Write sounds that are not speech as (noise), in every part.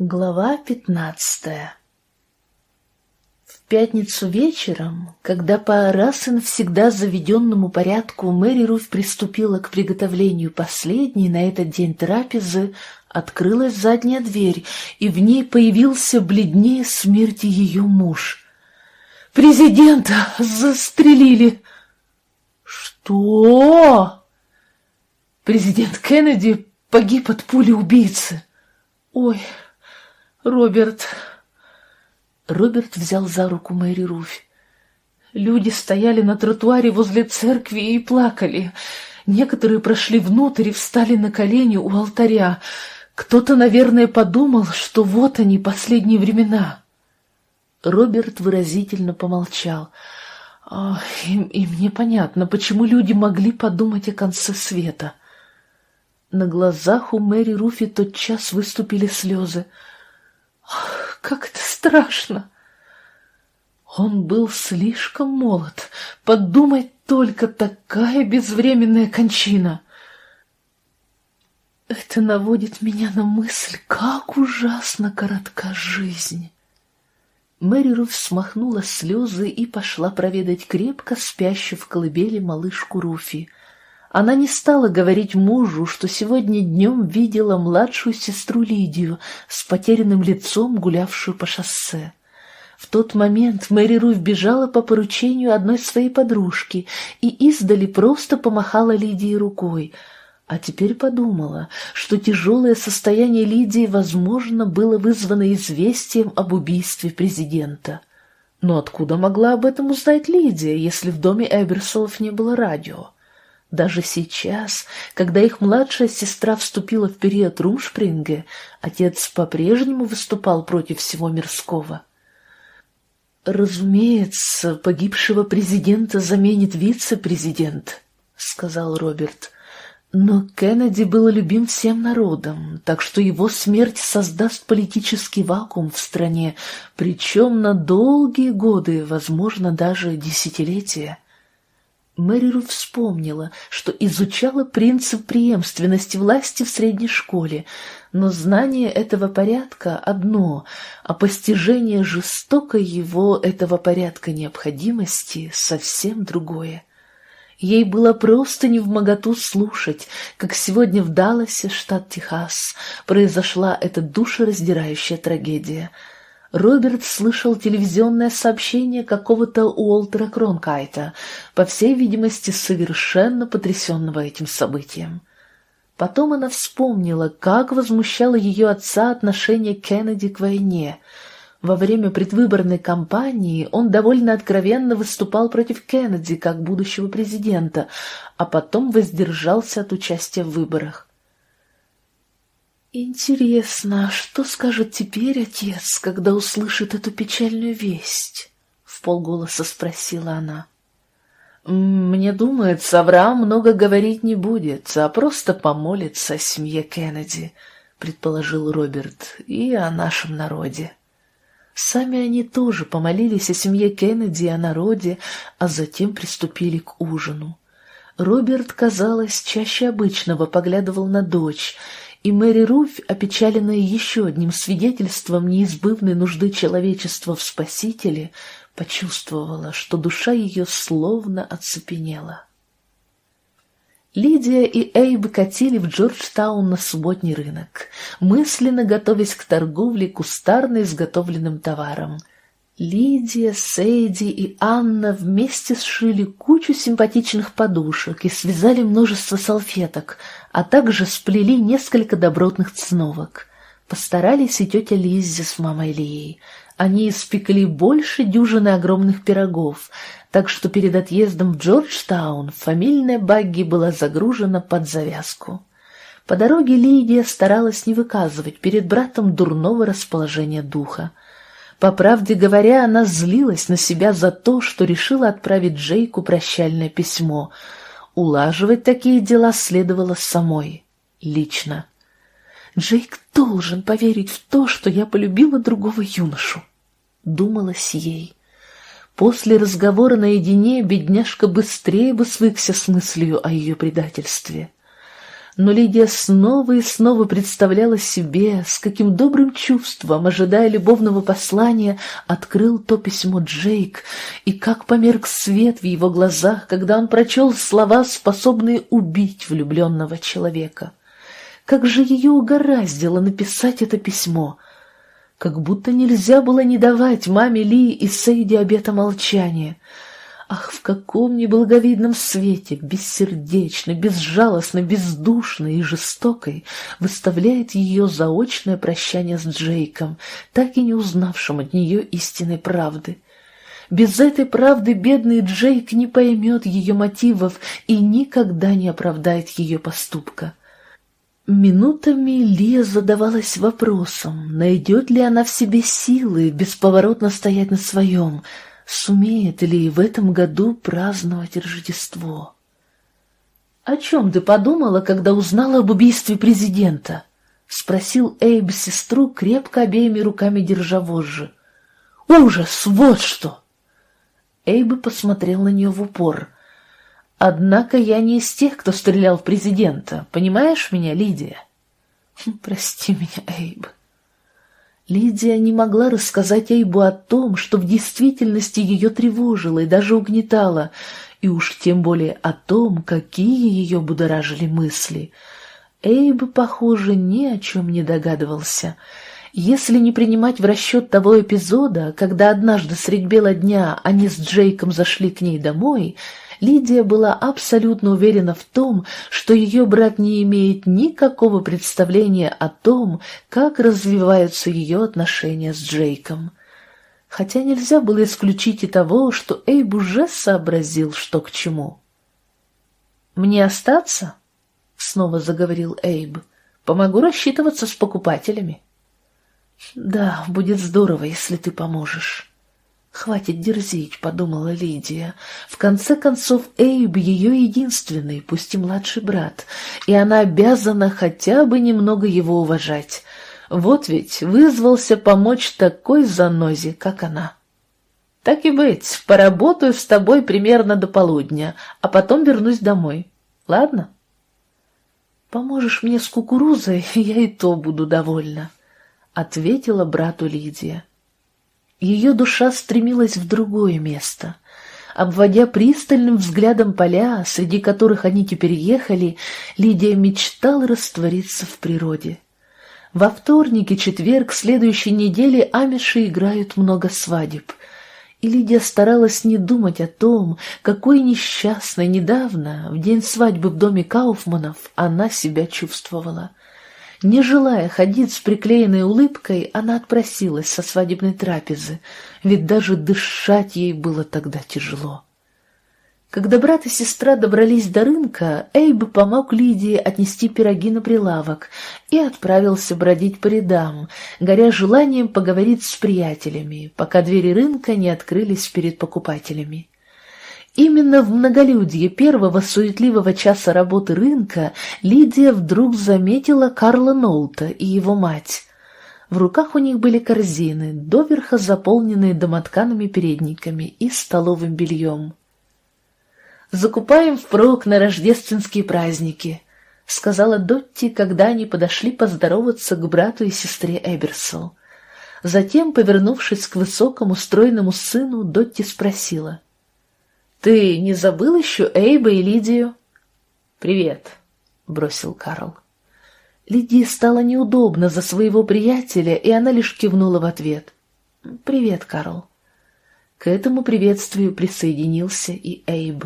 Глава пятнадцатая В пятницу вечером, когда по раз и навсегда заведенному порядку Мэри Руф приступила к приготовлению последней на этот день трапезы, открылась задняя дверь, и в ней появился бледнее смерти ее муж. «Президента застрелили!» «Что?» «Президент Кеннеди погиб от пули убийцы!» «Ой!» «Роберт...» Роберт взял за руку Мэри Руфь. Люди стояли на тротуаре возле церкви и плакали. Некоторые прошли внутрь и встали на колени у алтаря. Кто-то, наверное, подумал, что вот они, последние времена. Роберт выразительно помолчал. И, и мне понятно, почему люди могли подумать о конце света. На глазах у Мэри Руфи тотчас выступили слезы. Ах, как это страшно! Он был слишком молод. Подумать только, такая безвременная кончина. Это наводит меня на мысль, как ужасно коротка жизнь. Мэри Руф смахнула слезы и пошла проведать крепко спящую в колыбели малышку Руфи. Она не стала говорить мужу, что сегодня днем видела младшую сестру Лидию с потерянным лицом, гулявшую по шоссе. В тот момент Мэри Руф бежала по поручению одной своей подружки и издали просто помахала Лидии рукой, а теперь подумала, что тяжелое состояние Лидии, возможно, было вызвано известием об убийстве президента. Но откуда могла об этом узнать Лидия, если в доме Эберсолов не было радио? Даже сейчас, когда их младшая сестра вступила в период Румшпринге, отец по-прежнему выступал против всего мирского. «Разумеется, погибшего президента заменит вице-президент», — сказал Роберт. «Но Кеннеди был любим всем народом, так что его смерть создаст политический вакуум в стране, причем на долгие годы, возможно, даже десятилетия». Мэриру вспомнила, что изучала принцип преемственности власти в средней школе, но знание этого порядка одно, а постижение жестокой его этого порядка необходимости совсем другое. Ей было просто невмоготу слушать, как сегодня в Далласе, штат Техас, произошла эта душераздирающая трагедия — Роберт слышал телевизионное сообщение какого-то Уолтера Кронкайта, по всей видимости, совершенно потрясенного этим событием. Потом она вспомнила, как возмущало ее отца отношение Кеннеди к войне. Во время предвыборной кампании он довольно откровенно выступал против Кеннеди как будущего президента, а потом воздержался от участия в выборах. «Интересно, что скажет теперь отец, когда услышит эту печальную весть?» — в полголоса спросила она. «Мне думается, Авраам много говорить не будет, а просто помолится о семье Кеннеди», — предположил Роберт, — «и о нашем народе». Сами они тоже помолились о семье Кеннеди и о народе, а затем приступили к ужину. Роберт, казалось, чаще обычного поглядывал на дочь — и Мэри Руфь, опечаленная еще одним свидетельством неизбывной нужды человечества в Спасителе, почувствовала, что душа ее словно оцепенела. Лидия и Эйб катили в Джорджтаун на субботний рынок, мысленно готовясь к торговле кустарно изготовленным товаром — Лидия, Сейди и Анна вместе сшили кучу симпатичных подушек и связали множество салфеток, а также сплели несколько добротных циновок. Постарались и тетя Лиззи с мамой Лией. Они испекли больше дюжины огромных пирогов, так что перед отъездом в Джорджтаун фамильная багги была загружена под завязку. По дороге Лидия старалась не выказывать перед братом дурного расположения духа. По правде говоря, она злилась на себя за то, что решила отправить Джейку прощальное письмо. Улаживать такие дела следовало самой, лично. Джейк должен поверить в то, что я полюбила другого юношу, думалась ей. После разговора наедине бедняжка быстрее бы свыкся с мыслью о ее предательстве. Но Лидия снова и снова представляла себе, с каким добрым чувством, ожидая любовного послания, открыл то письмо Джейк, и как померк свет в его глазах, когда он прочел слова, способные убить влюбленного человека. Как же ее угораздило написать это письмо! Как будто нельзя было не давать маме Ли и Сейди обета молчания — Ах, в каком неблаговидном свете, бессердечной, безжалостной, бездушной и жестокой выставляет ее заочное прощание с Джейком, так и не узнавшим от нее истинной правды. Без этой правды бедный Джейк не поймет ее мотивов и никогда не оправдает ее поступка. Минутами Лия задавалась вопросом, найдет ли она в себе силы бесповоротно стоять на своем — сумеет ли в этом году праздновать Рождество. «О чем ты подумала, когда узнала об убийстве президента?» — спросил Эйб сестру, крепко обеими руками держа вожжи. «Ужас! Вот что!» Эйб посмотрел на нее в упор. «Однако я не из тех, кто стрелял в президента. Понимаешь меня, Лидия?» «Прости меня, Эйб», Лидия не могла рассказать Эйбу о том, что в действительности ее тревожило и даже угнетало, и уж тем более о том, какие ее будоражили мысли. Эйб, похоже, ни о чем не догадывался. Если не принимать в расчет того эпизода, когда однажды средь бела дня они с Джейком зашли к ней домой — Лидия была абсолютно уверена в том, что ее брат не имеет никакого представления о том, как развиваются ее отношения с Джейком. Хотя нельзя было исключить и того, что Эйб уже сообразил, что к чему. «Мне остаться?» — снова заговорил Эйб. «Помогу рассчитываться с покупателями». «Да, будет здорово, если ты поможешь». «Хватит дерзить», — подумала Лидия. «В конце концов, Эйб — ее единственный, пусть и младший брат, и она обязана хотя бы немного его уважать. Вот ведь вызвался помочь такой занозе, как она». «Так и быть, поработаю с тобой примерно до полудня, а потом вернусь домой. Ладно?» «Поможешь мне с кукурузой, (laughs) я и то буду довольна», — ответила брату Лидия. Ее душа стремилась в другое место. Обводя пристальным взглядом поля, среди которых они теперь ехали, Лидия мечтала раствориться в природе. Во вторник и четверг следующей недели амиши играют много свадеб. И Лидия старалась не думать о том, какой несчастной недавно, в день свадьбы в доме Кауфманов, она себя чувствовала. Не желая ходить с приклеенной улыбкой, она отпросилась со свадебной трапезы, ведь даже дышать ей было тогда тяжело. Когда брат и сестра добрались до рынка, Эйб помог Лидии отнести пироги на прилавок и отправился бродить по рядам, горя желанием поговорить с приятелями, пока двери рынка не открылись перед покупателями. Именно в многолюдье первого суетливого часа работы рынка Лидия вдруг заметила Карла Ноута и его мать. В руках у них были корзины, доверха заполненные домоткаными передниками и столовым бельем. «Закупаем впрок на рождественские праздники», — сказала Дотти, когда они подошли поздороваться к брату и сестре Эберсол. Затем, повернувшись к высокому стройному сыну, Дотти спросила — ты не забыл еще Эйба и Лидию? Привет, бросил Карл. Лидии стало неудобно за своего приятеля, и она лишь кивнула в ответ. «Привет, Карл». К этому приветствию присоединился и Эйб.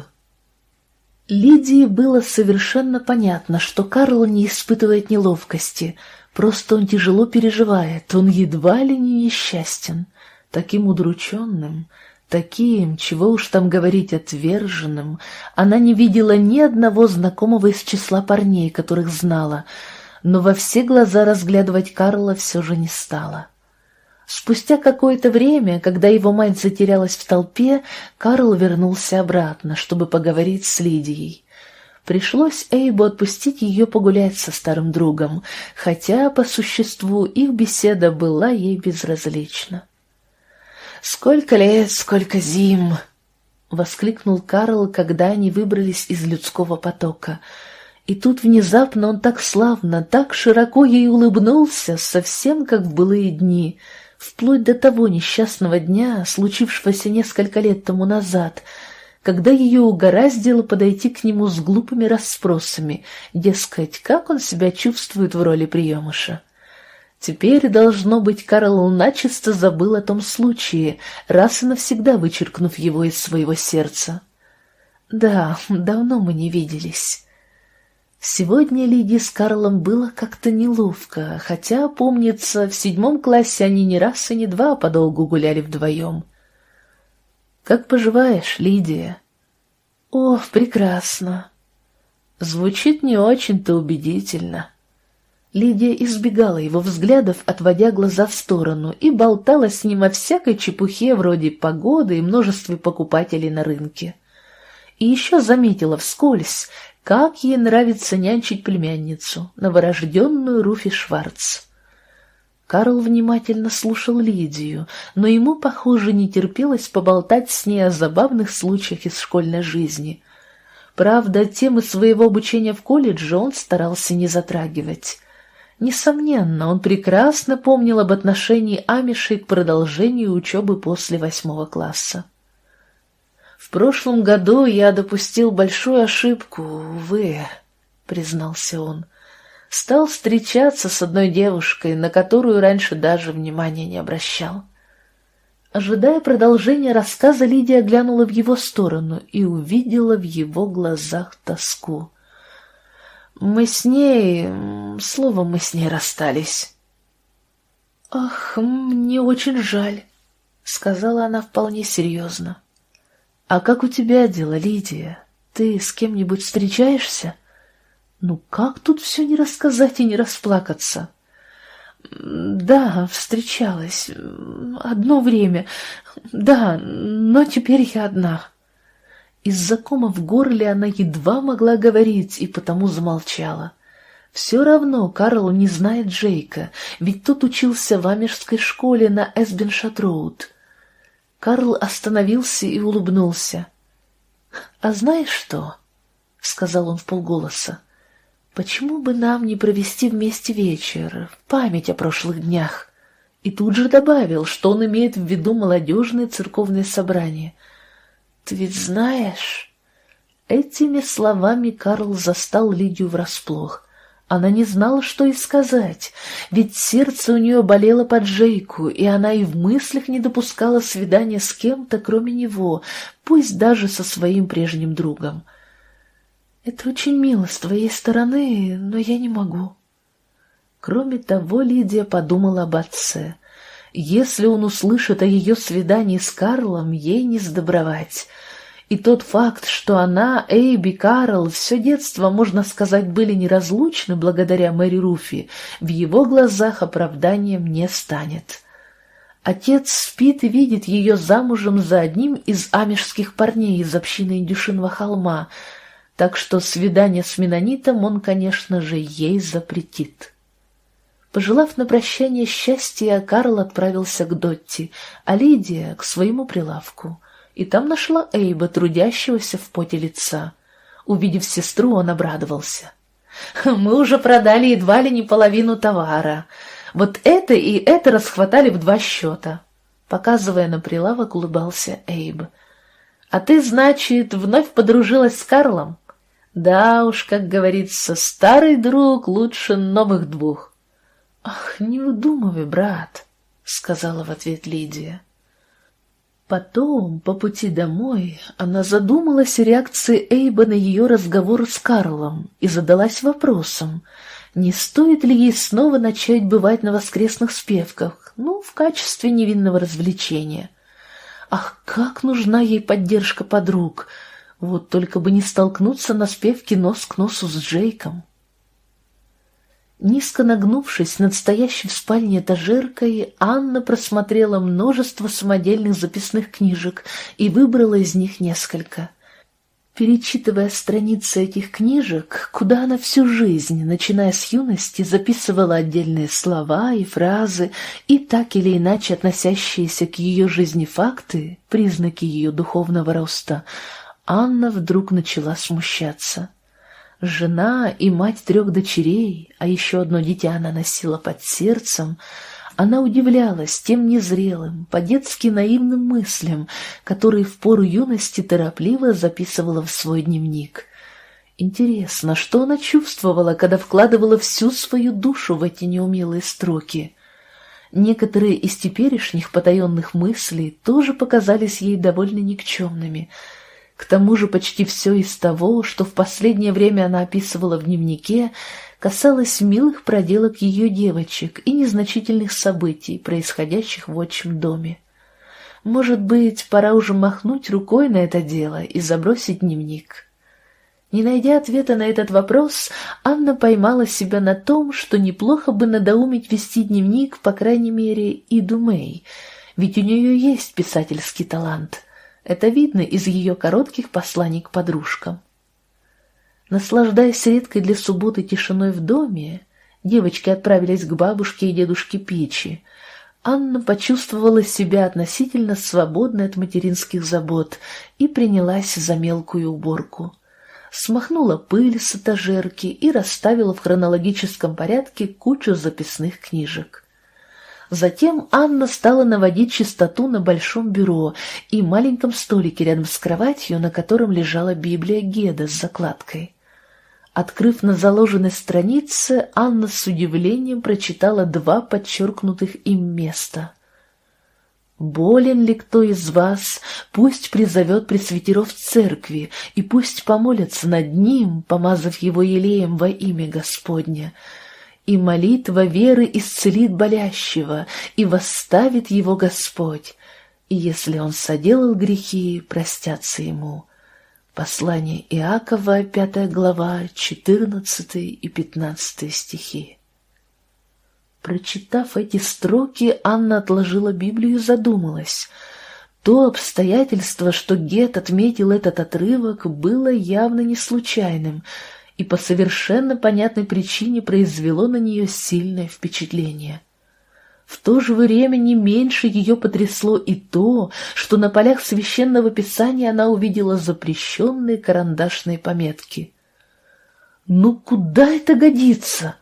Лидии было совершенно понятно, что Карл не испытывает неловкости, просто он тяжело переживает, он едва ли не несчастен, таким удрученным, Таким, чего уж там говорить, отверженным, она не видела ни одного знакомого из числа парней, которых знала, но во все глаза разглядывать Карла все же не стала. Спустя какое-то время, когда его мать затерялась в толпе, Карл вернулся обратно, чтобы поговорить с Лидией. Пришлось Эйбу отпустить ее погулять со старым другом, хотя, по существу, их беседа была ей безразлична. «Сколько лет, сколько зим!» — воскликнул Карл, когда они выбрались из людского потока. И тут внезапно он так славно, так широко ей улыбнулся, совсем как в былые дни, вплоть до того несчастного дня, случившегося несколько лет тому назад, когда ее угораздило подойти к нему с глупыми расспросами, дескать, как он себя чувствует в роли приемыша. Теперь, должно быть, Карл начисто забыл о том случае, раз и навсегда вычеркнув его из своего сердца. Да, давно мы не виделись. Сегодня Лидии с Карлом было как-то неловко, хотя, помнится, в седьмом классе они не раз и не два подолгу гуляли вдвоем. «Как поживаешь, Лидия?» «О, прекрасно!» Звучит не очень-то убедительно. Лидия избегала его взглядов, отводя глаза в сторону, и болтала с ним о всякой чепухе вроде погоды и множестве покупателей на рынке. И еще заметила вскользь, как ей нравится нянчить племянницу, новорожденную Руфи Шварц. Карл внимательно слушал Лидию, но ему, похоже, не терпелось поболтать с ней о забавных случаях из школьной жизни. Правда, темы своего обучения в колледже он старался не затрагивать. Несомненно, он прекрасно помнил об отношении Амишей к продолжению учебы после восьмого класса. «В прошлом году я допустил большую ошибку, увы», — признался он. «Стал встречаться с одной девушкой, на которую раньше даже внимания не обращал». Ожидая продолжения рассказа, Лидия глянула в его сторону и увидела в его глазах тоску. «Мы с ней... Словом, мы с ней расстались». «Ах, мне очень жаль», — сказала она вполне серьезно. «А как у тебя дела, Лидия? Ты с кем-нибудь встречаешься?» «Ну как тут все не рассказать и не расплакаться?» «Да, встречалась. Одно время. Да, но теперь я одна». Из-за кома в горле она едва могла говорить и потому замолчала. Все равно Карл не знает Джейка, ведь тот учился в Амежской школе на Эсбеншат-Роуд. Карл остановился и улыбнулся. «А знаешь что?» — сказал он вполголоса. «Почему бы нам не провести вместе вечер, в память о прошлых днях?» И тут же добавил, что он имеет в виду молодежные церковные собрания. «Ты ведь знаешь...» Этими словами Карл застал Лидию врасплох. Она не знала, что и сказать, ведь сердце у нее болело под Джейку, и она и в мыслях не допускала свидания с кем-то, кроме него, пусть даже со своим прежним другом. «Это очень мило с твоей стороны, но я не могу». Кроме того, Лидия подумала об отце. Если он услышит о ее свидании с Карлом, ей не сдобровать — и тот факт, что она, Эйби, Карл, все детство, можно сказать, были неразлучны благодаря Мэри Руфи, в его глазах оправданием не станет. Отец спит и видит ее замужем за одним из амежских парней из общины Индюшиного холма, так что свидание с Менонитом он, конечно же, ей запретит. Пожелав на прощание счастья, Карл отправился к Дотти, а Лидия — к своему прилавку — и там нашла Эйба, трудящегося в поте лица. Увидев сестру, он обрадовался. «Мы уже продали едва ли не половину товара. Вот это и это расхватали в два счета». Показывая на прилавок, улыбался Эйб. «А ты, значит, вновь подружилась с Карлом?» «Да уж, как говорится, старый друг лучше новых двух». «Ах, не удумывай, брат», — сказала в ответ Лидия. Потом, по пути домой, она задумалась о реакции Эйба на ее разговор с Карлом и задалась вопросом, не стоит ли ей снова начать бывать на воскресных спевках, ну, в качестве невинного развлечения. Ах, как нужна ей поддержка подруг! Вот только бы не столкнуться на спевке нос к носу с Джейком. Низко нагнувшись над стоящей в спальне этажеркой, Анна просмотрела множество самодельных записных книжек и выбрала из них несколько. Перечитывая страницы этих книжек, куда она всю жизнь, начиная с юности, записывала отдельные слова и фразы, и так или иначе относящиеся к ее жизни факты, признаки ее духовного роста, Анна вдруг начала смущаться. Жена и мать трех дочерей, а еще одно дитя она носила под сердцем, она удивлялась тем незрелым, по-детски наивным мыслям, которые в пору юности торопливо записывала в свой дневник. Интересно, что она чувствовала, когда вкладывала всю свою душу в эти неумелые строки? Некоторые из теперешних потаенных мыслей тоже показались ей довольно никчемными. К тому же почти все из того, что в последнее время она описывала в дневнике, касалось милых проделок ее девочек и незначительных событий, происходящих в отчим доме. Может быть, пора уже махнуть рукой на это дело и забросить дневник. Не найдя ответа на этот вопрос, Анна поймала себя на том, что неплохо бы надоумить вести дневник, по крайней мере, и Думей, ведь у нее есть писательский талант. Это видно из ее коротких посланий к подружкам. Наслаждаясь редкой для субботы тишиной в доме, девочки отправились к бабушке и дедушке Печи. Анна почувствовала себя относительно свободной от материнских забот и принялась за мелкую уборку смахнула пыль с этажерки и расставила в хронологическом порядке кучу записных книжек. Затем Анна стала наводить чистоту на большом бюро и маленьком столике рядом с кроватью, на котором лежала Библия Геда с закладкой. Открыв на заложенной странице, Анна с удивлением прочитала два подчеркнутых им места — Болен ли кто из вас, пусть призовет пресвитеров церкви, и пусть помолятся над ним, помазав его елеем во имя Господня. И молитва веры исцелит болящего, и восставит его Господь, и если он соделал грехи, простятся ему. Послание Иакова, пятая глава, четырнадцатый и пятнадцатый стихи. Прочитав эти строки, Анна отложила Библию и задумалась. То обстоятельство, что Гет отметил этот отрывок, было явно не случайным и по совершенно понятной причине произвело на нее сильное впечатление. В то же время не меньше ее потрясло и то, что на полях священного писания она увидела запрещенные карандашные пометки. «Ну куда это годится?»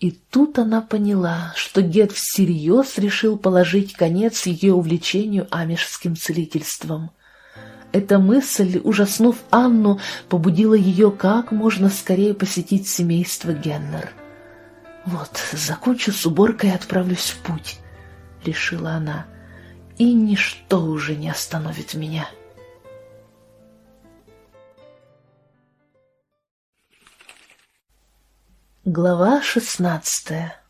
И тут она поняла, что дед всерьез решил положить конец ее увлечению амишским целительством. Эта мысль, ужаснув Анну, побудила ее как можно скорее посетить семейство Геннер. «Вот, закончу с уборкой и отправлюсь в путь», — решила она, — «и ничто уже не остановит меня». Глава шестнадцатая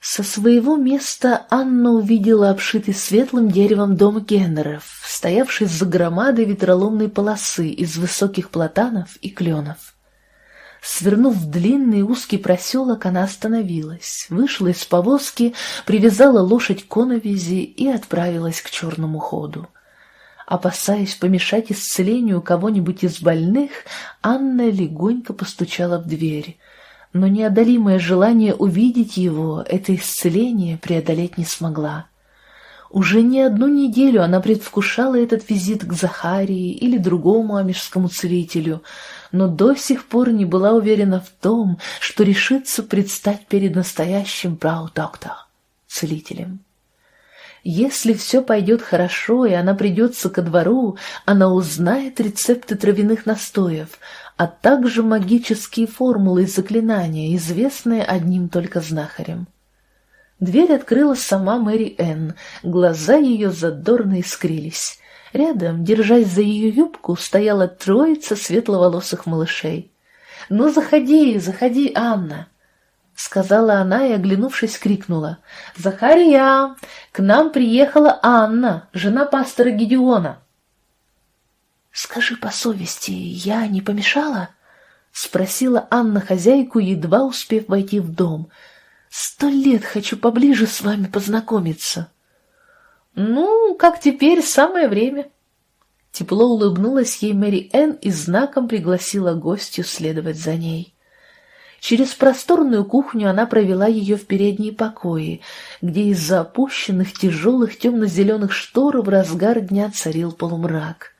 Со своего места Анна увидела обшитый светлым деревом дом Геннеров, стоявший за громадой ветроломной полосы из высоких платанов и кленов. Свернув в длинный узкий проселок, она остановилась, вышла из повозки, привязала лошадь к коновизи и отправилась к черному ходу. Опасаясь помешать исцелению кого-нибудь из больных, Анна легонько постучала в дверь но неодолимое желание увидеть его, это исцеление, преодолеть не смогла. Уже не одну неделю она предвкушала этот визит к Захарии или другому амежскому целителю, но до сих пор не была уверена в том, что решится предстать перед настоящим брау-доктор, целителем. Если все пойдет хорошо, и она придется ко двору, она узнает рецепты травяных настоев, а также магические формулы и заклинания, известные одним только знахарем. Дверь открыла сама Мэри Энн, глаза ее задорно искрились. Рядом, держась за ее юбку, стояла троица светловолосых малышей. «Ну, заходи, заходи, Анна!» — сказала она и, оглянувшись, крикнула. «Захария! К нам приехала Анна, жена пастора Гедеона!» «Скажи по совести, я не помешала?» — спросила Анна хозяйку, едва успев войти в дом. «Сто лет хочу поближе с вами познакомиться». «Ну, как теперь, самое время». Тепло улыбнулась ей Мэри Энн и знаком пригласила гостью следовать за ней. Через просторную кухню она провела ее в передние покои, где из-за опущенных тяжелых темно-зеленых штор в разгар дня царил полумрак.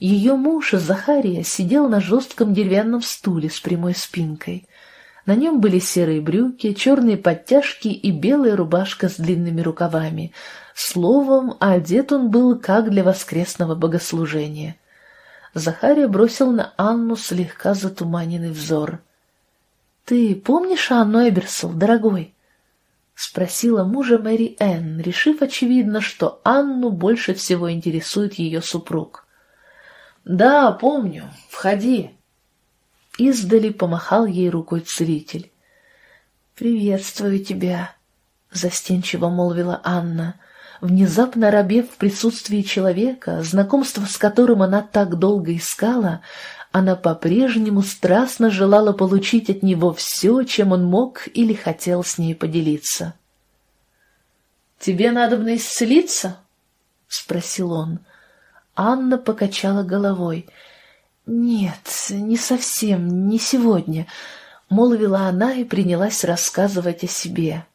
Ее муж Захария сидел на жестком деревянном стуле с прямой спинкой. На нем были серые брюки, черные подтяжки и белая рубашка с длинными рукавами. Словом, одет он был как для воскресного богослужения. Захария бросил на Анну слегка затуманенный взор. «Ты помнишь Анну Эберсол, дорогой?» — спросила мужа Мэри Энн, решив, очевидно, что Анну больше всего интересует ее супруг. «Да, помню. Входи». Издали помахал ей рукой целитель. «Приветствую тебя», — застенчиво молвила Анна, внезапно робев в присутствии человека, знакомство с которым она так долго искала, она по-прежнему страстно желала получить от него все, чем он мог или хотел с ней поделиться. «Тебе надо исцелиться?» — спросил он. Анна покачала головой. «Нет, не совсем, не сегодня», — молвила она и принялась рассказывать о себе.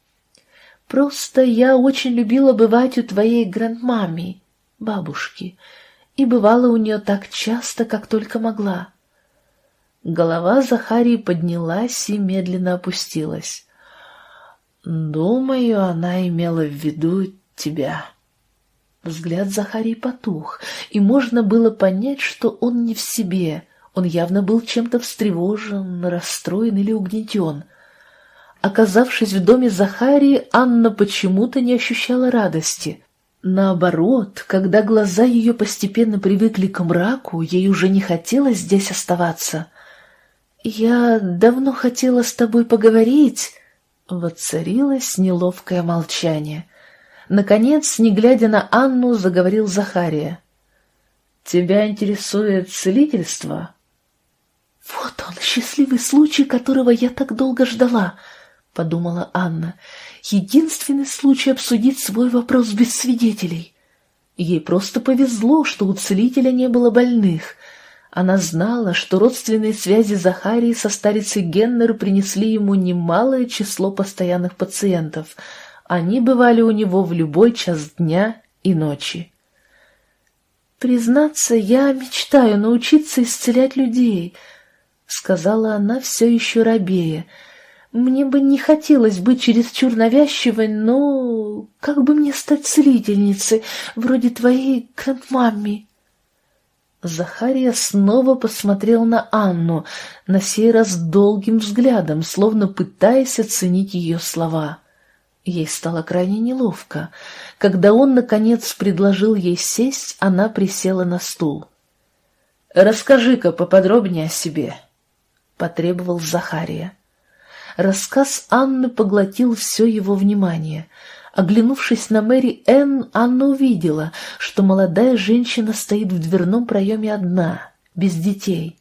«Просто я очень любила бывать у твоей грандмами, бабушки, и бывала у нее так часто, как только могла». Голова Захарии поднялась и медленно опустилась. «Думаю, она имела в виду тебя». Взгляд Захарии потух, и можно было понять, что он не в себе. Он явно был чем-то встревожен, расстроен или угнетен. Оказавшись в доме Захарии, Анна почему-то не ощущала радости. Наоборот, когда глаза ее постепенно привыкли к мраку, ей уже не хотелось здесь оставаться. «Я давно хотела с тобой поговорить», — воцарилось неловкое молчание — Наконец, не глядя на Анну, заговорил Захария. «Тебя интересует целительство?» «Вот он, счастливый случай, которого я так долго ждала», — подумала Анна. «Единственный случай обсудить свой вопрос без свидетелей». Ей просто повезло, что у целителя не было больных. Она знала, что родственные связи Захарии со старицей Геннер принесли ему немалое число постоянных пациентов — они бывали у него в любой час дня и ночи. «Признаться, я мечтаю научиться исцелять людей», — сказала она все еще рабея. «Мне бы не хотелось быть чересчур навязчивой, но как бы мне стать целительницей, вроде твоей грандмамми?» Захария снова посмотрел на Анну, на сей раз долгим взглядом, словно пытаясь оценить ее слова. Ей стало крайне неловко. Когда он, наконец, предложил ей сесть, она присела на стул. «Расскажи-ка поподробнее о себе», — потребовал Захария. Рассказ Анны поглотил все его внимание. Оглянувшись на Мэри Энн, Анна увидела, что молодая женщина стоит в дверном проеме одна, без детей.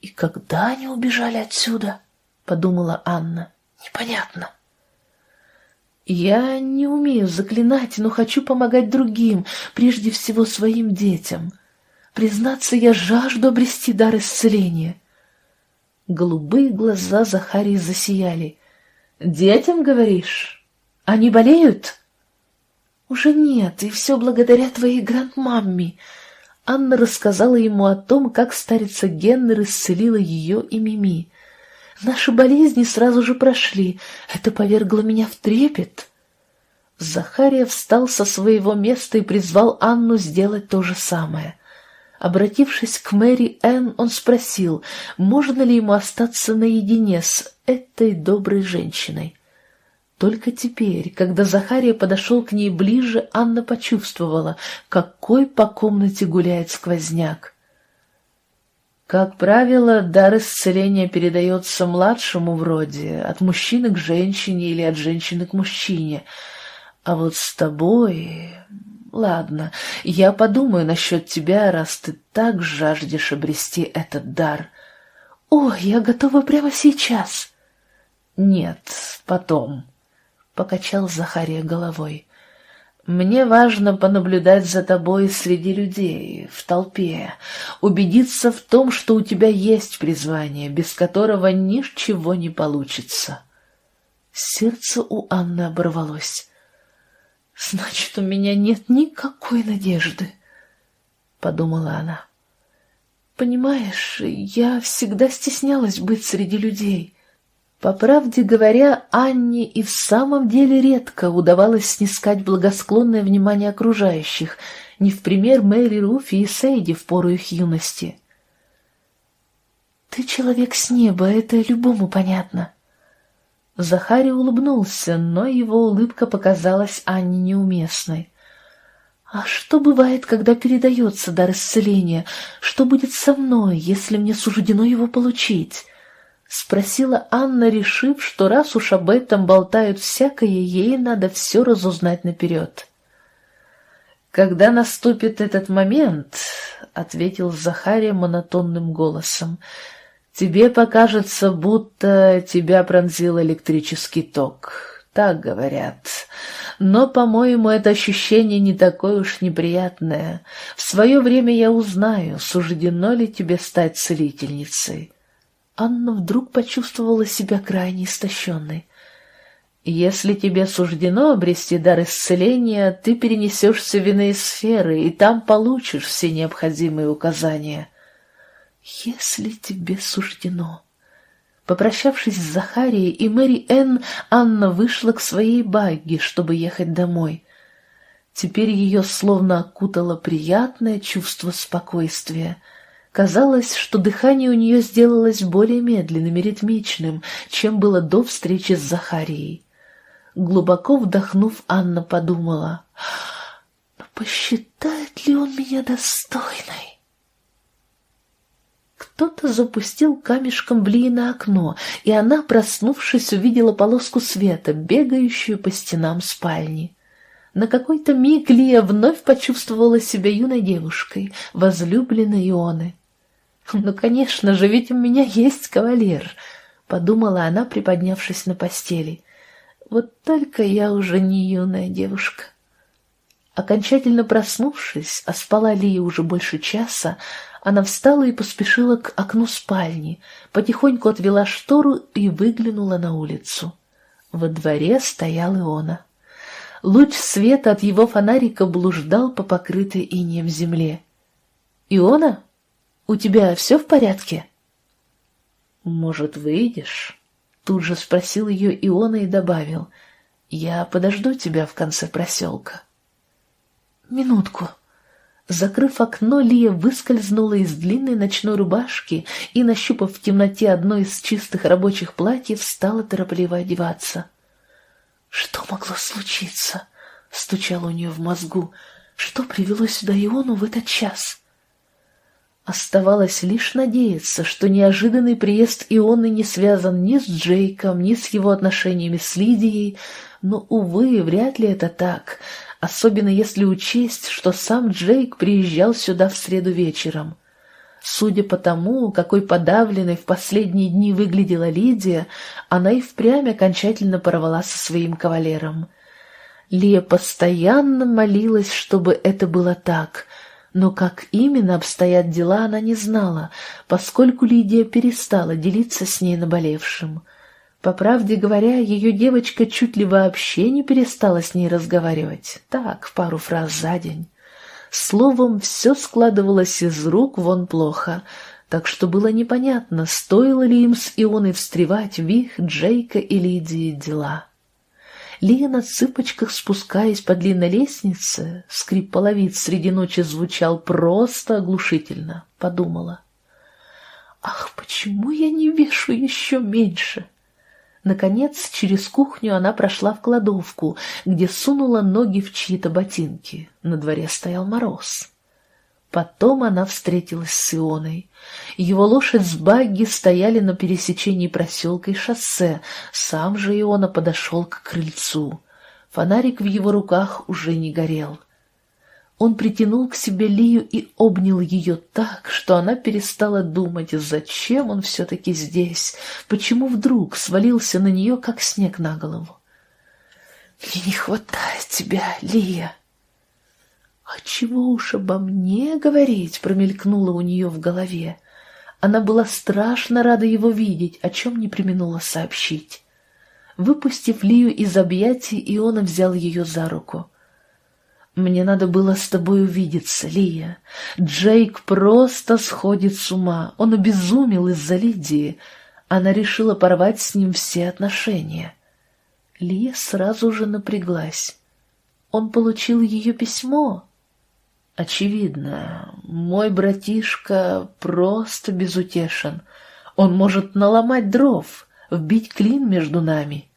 «И когда они убежали отсюда?» — подумала Анна. «Непонятно». Я не умею заклинать, но хочу помогать другим, прежде всего своим детям. Признаться, я жажду обрести дар исцеления. Голубые глаза Захарии засияли. «Детям, говоришь? Они болеют?» «Уже нет, и все благодаря твоей грандмамме». Анна рассказала ему о том, как старица Геннер исцелила ее и Мими. Наши болезни сразу же прошли. Это повергло меня в трепет. Захария встал со своего места и призвал Анну сделать то же самое. Обратившись к Мэри Энн, он спросил, можно ли ему остаться наедине с этой доброй женщиной. Только теперь, когда Захария подошел к ней ближе, Анна почувствовала, какой по комнате гуляет сквозняк. Как правило, дар исцеления передается младшему вроде, от мужчины к женщине или от женщины к мужчине. А вот с тобой... Ладно, я подумаю насчет тебя, раз ты так жаждешь обрести этот дар. О, я готова прямо сейчас. Нет, потом, — покачал Захария головой. Мне важно понаблюдать за тобой среди людей, в толпе, убедиться в том, что у тебя есть призвание, без которого ничего не получится. Сердце у Анны оборвалось. «Значит, у меня нет никакой надежды», — подумала она. Понимаешь, я всегда стеснялась быть среди людей. По правде говоря, Анне и в самом деле редко удавалось снискать благосклонное внимание окружающих, не в пример Мэри Руфи и Сейди в пору их юности. «Ты человек с неба, это любому понятно». Захарий улыбнулся, но его улыбка показалась Анне неуместной. «А что бывает, когда передается дар исцеления? Что будет со мной, если мне суждено его получить?» — спросила Анна, решив, что раз уж об этом болтают всякое, ей надо все разузнать наперед. «Когда наступит этот момент», — ответил Захария монотонным голосом, — «тебе покажется, будто тебя пронзил электрический ток. Так говорят. Но, по-моему, это ощущение не такое уж неприятное. В свое время я узнаю, суждено ли тебе стать целительницей». Анна вдруг почувствовала себя крайне истощенной. «Если тебе суждено обрести дар исцеления, ты перенесешься в иные сферы, и там получишь все необходимые указания». «Если тебе суждено...» Попрощавшись с Захарией и Мэри Энн, Анна вышла к своей багги, чтобы ехать домой. Теперь ее словно окутало приятное чувство спокойствия — Казалось, что дыхание у нее сделалось более медленным и ритмичным, чем было до встречи с Захарией. Глубоко вдохнув, Анна подумала, «Но посчитает ли он меня достойной?» Кто-то запустил камешком в Ли на окно, и она, проснувшись, увидела полоску света, бегающую по стенам спальни. На какой-то миг Лия вновь почувствовала себя юной девушкой, возлюбленной Ионы. (laughs) «Ну, конечно же, ведь у меня есть кавалер», — подумала она, приподнявшись на постели. «Вот только я уже не юная девушка». Окончательно проснувшись, а спала Лия уже больше часа, она встала и поспешила к окну спальни, потихоньку отвела штору и выглянула на улицу. Во дворе стоял Иона. Луч света от его фонарика блуждал по покрытой инеем земле. «Иона?» «У тебя все в порядке?» «Может, выйдешь?» Тут же спросил ее Иона и добавил. «Я подожду тебя в конце проселка». «Минутку». Закрыв окно, Лия выскользнула из длинной ночной рубашки и, нащупав в темноте одно из чистых рабочих платьев, стала торопливо одеваться. «Что могло случиться?» — стучало у нее в мозгу. «Что привело сюда Иону в этот час?» Оставалось лишь надеяться, что неожиданный приезд Ионы не связан ни с Джейком, ни с его отношениями с Лидией, но, увы, вряд ли это так, особенно если учесть, что сам Джейк приезжал сюда в среду вечером. Судя по тому, какой подавленной в последние дни выглядела Лидия, она и впрямь окончательно порвала со своим кавалером. Лия постоянно молилась, чтобы это было так — но как именно обстоят дела, она не знала, поскольку Лидия перестала делиться с ней наболевшим. По правде говоря, ее девочка чуть ли вообще не перестала с ней разговаривать. Так, пару фраз за день. Словом, все складывалось из рук вон плохо, так что было непонятно, стоило ли им с Ионой встревать в их Джейка и Лидии дела. Лия на цыпочках, спускаясь по длинной лестнице, скрип половиц среди ночи звучал просто оглушительно, подумала. «Ах, почему я не вешу еще меньше?» Наконец, через кухню она прошла в кладовку, где сунула ноги в чьи-то ботинки. На дворе стоял мороз. Потом она встретилась с Ионой. Его лошадь с багги стояли на пересечении проселка и шоссе. Сам же Иона подошел к крыльцу. Фонарик в его руках уже не горел. Он притянул к себе Лию и обнял ее так, что она перестала думать, зачем он все-таки здесь, почему вдруг свалился на нее, как снег на голову. «Мне не хватает тебя, Лия!» «А чего уж обо мне говорить?» — промелькнуло у нее в голове. Она была страшно рада его видеть, о чем не применула сообщить. Выпустив Лию из объятий, Иона взял ее за руку. Мне надо было с тобой увидеться, Лия. Джейк просто сходит с ума. Он обезумел из-за Лидии. Она решила порвать с ним все отношения. Лия сразу же напряглась. Он получил ее письмо. Очевидно, мой братишка просто безутешен. Он может наломать дров, вбить клин между нами.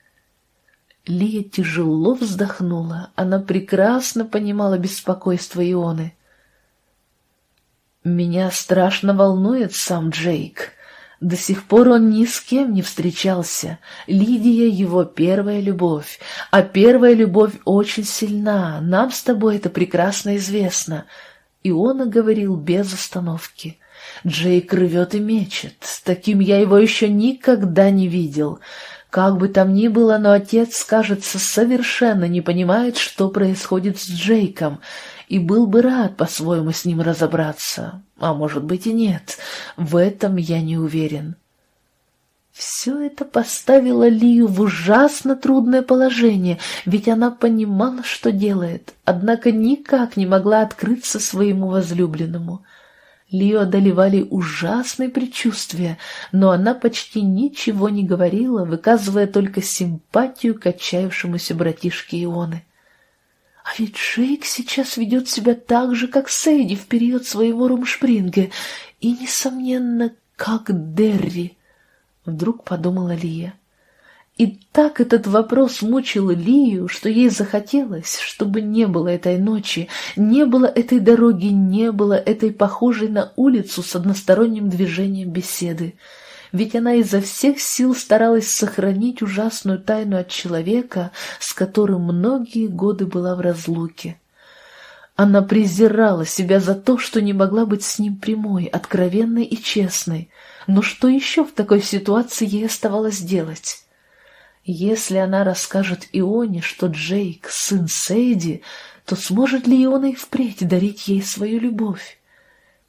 Лия тяжело вздохнула. Она прекрасно понимала беспокойство Ионы. «Меня страшно волнует сам Джейк. До сих пор он ни с кем не встречался. Лидия — его первая любовь. А первая любовь очень сильна. Нам с тобой это прекрасно известно». Иона говорил без остановки. «Джейк рвет и мечет. Таким я его еще никогда не видел». Как бы там ни было, но отец, кажется, совершенно не понимает, что происходит с Джейком, и был бы рад по-своему с ним разобраться. А может быть и нет, в этом я не уверен. Все это поставило Лию в ужасно трудное положение, ведь она понимала, что делает, однако никак не могла открыться своему возлюбленному — Лию одолевали ужасные предчувствия, но она почти ничего не говорила, выказывая только симпатию к отчаявшемуся братишке Ионы. А ведь Джейк сейчас ведет себя так же, как Сейди в период своего румшпринга, и, несомненно, как Дерри, — вдруг подумала Лия. И так этот вопрос мучил Лию, что ей захотелось, чтобы не было этой ночи, не было этой дороги, не было этой похожей на улицу с односторонним движением беседы. Ведь она изо всех сил старалась сохранить ужасную тайну от человека, с которым многие годы была в разлуке. Она презирала себя за то, что не могла быть с ним прямой, откровенной и честной. Но что еще в такой ситуации ей оставалось делать? Если она расскажет Ионе, что Джейк — сын Сейди, то сможет ли Иона и впредь дарить ей свою любовь?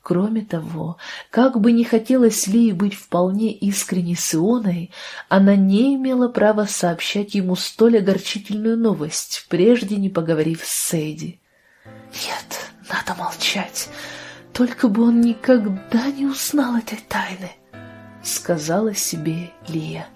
Кроме того, как бы не хотелось Лии быть вполне искренней с Ионой, она не имела права сообщать ему столь огорчительную новость, прежде не поговорив с Сейди. «Нет, надо молчать, только бы он никогда не узнал этой тайны», — сказала себе Лия.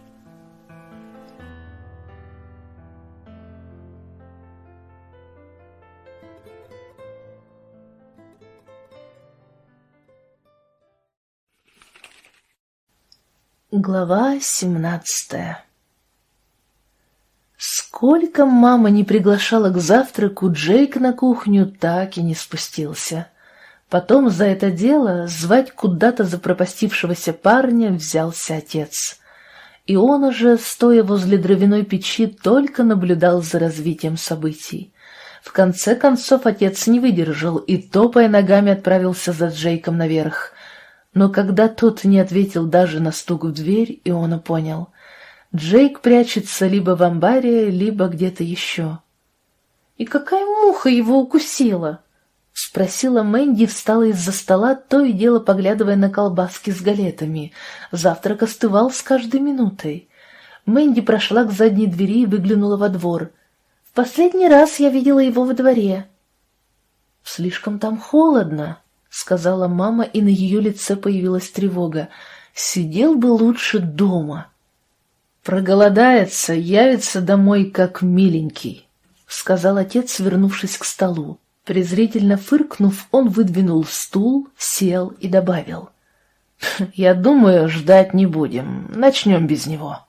Глава семнадцатая Сколько мама не приглашала к завтраку, Джейк на кухню так и не спустился. Потом за это дело звать куда-то запропастившегося парня взялся отец. И он уже, стоя возле дровяной печи, только наблюдал за развитием событий. В конце концов отец не выдержал и, топая ногами, отправился за Джейком наверх. Но когда тот не ответил даже на стук в дверь, Иона понял. Джейк прячется либо в амбаре, либо где-то еще. «И какая муха его укусила?» — спросила Мэнди, встала из-за стола, то и дело поглядывая на колбаски с галетами. Завтрак остывал с каждой минутой. Мэнди прошла к задней двери и выглянула во двор. «В последний раз я видела его во дворе». «Слишком там холодно», — сказала мама, и на ее лице появилась тревога. «Сидел бы лучше дома». «Проголодается, явится домой как миленький», — сказал отец, вернувшись к столу. Презрительно фыркнув, он выдвинул стул, сел и добавил. «Я думаю, ждать не будем. Начнем без него».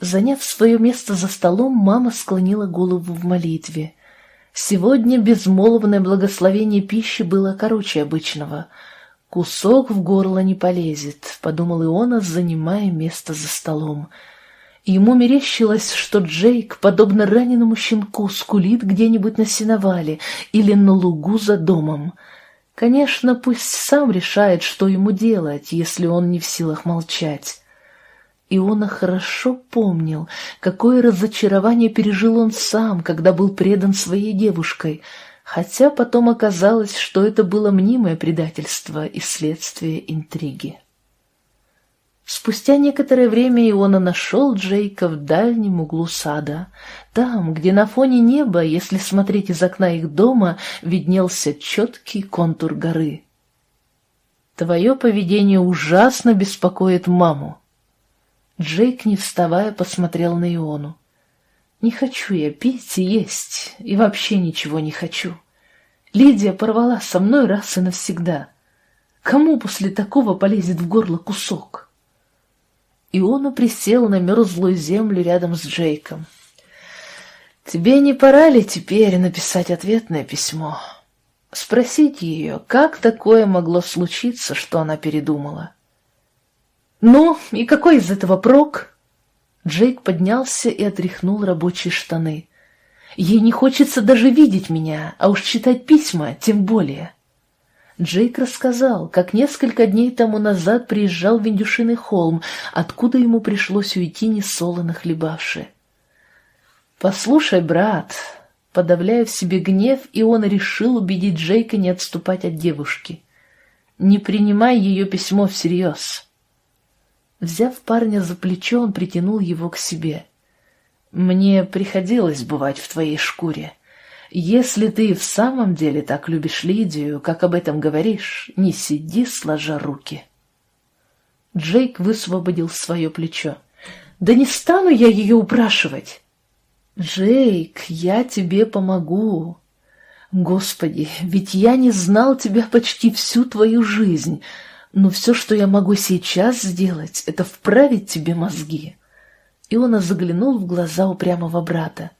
Заняв свое место за столом, мама склонила голову в молитве. Сегодня безмолвное благословение пищи было короче обычного. «Кусок в горло не полезет», — подумал Иона, занимая место за столом. Ему мерещилось, что Джейк, подобно раненому щенку, скулит где-нибудь на сеновале или на лугу за домом. Конечно, пусть сам решает, что ему делать, если он не в силах молчать. Иона хорошо помнил, какое разочарование пережил он сам, когда был предан своей девушкой, хотя потом оказалось, что это было мнимое предательство и следствие интриги. Спустя некоторое время Иона нашел Джейка в дальнем углу сада. Там, где на фоне неба, если смотреть из окна их дома, виднелся четкий контур горы. «Твое поведение ужасно беспокоит маму». Джейк, не вставая, посмотрел на Иону. «Не хочу я пить и есть, и вообще ничего не хочу. Лидия порвала со мной раз и навсегда. Кому после такого полезет в горло кусок?» Иона присел на мерзлую землю рядом с Джейком. «Тебе не пора ли теперь написать ответное письмо? Спросить ее, как такое могло случиться, что она передумала?» «Ну, и какой из этого прок?» Джейк поднялся и отряхнул рабочие штаны. «Ей не хочется даже видеть меня, а уж читать письма тем более». Джейк рассказал, как несколько дней тому назад приезжал в Индюшиный холм, откуда ему пришлось уйти несолоно хлебавши. «Послушай, брат», подавляя в себе гнев, и он решил убедить Джейка не отступать от девушки. «Не принимай ее письмо всерьез». Взяв парня за плечо, он притянул его к себе. «Мне приходилось бывать в твоей шкуре». Если ты в самом деле так любишь Лидию, как об этом говоришь, не сиди, сложа руки. Джейк высвободил свое плечо. «Да не стану я ее упрашивать!» «Джейк, я тебе помогу!» «Господи, ведь я не знал тебя почти всю твою жизнь, но все, что я могу сейчас сделать, это вправить тебе мозги!» И он заглянул в глаза упрямого брата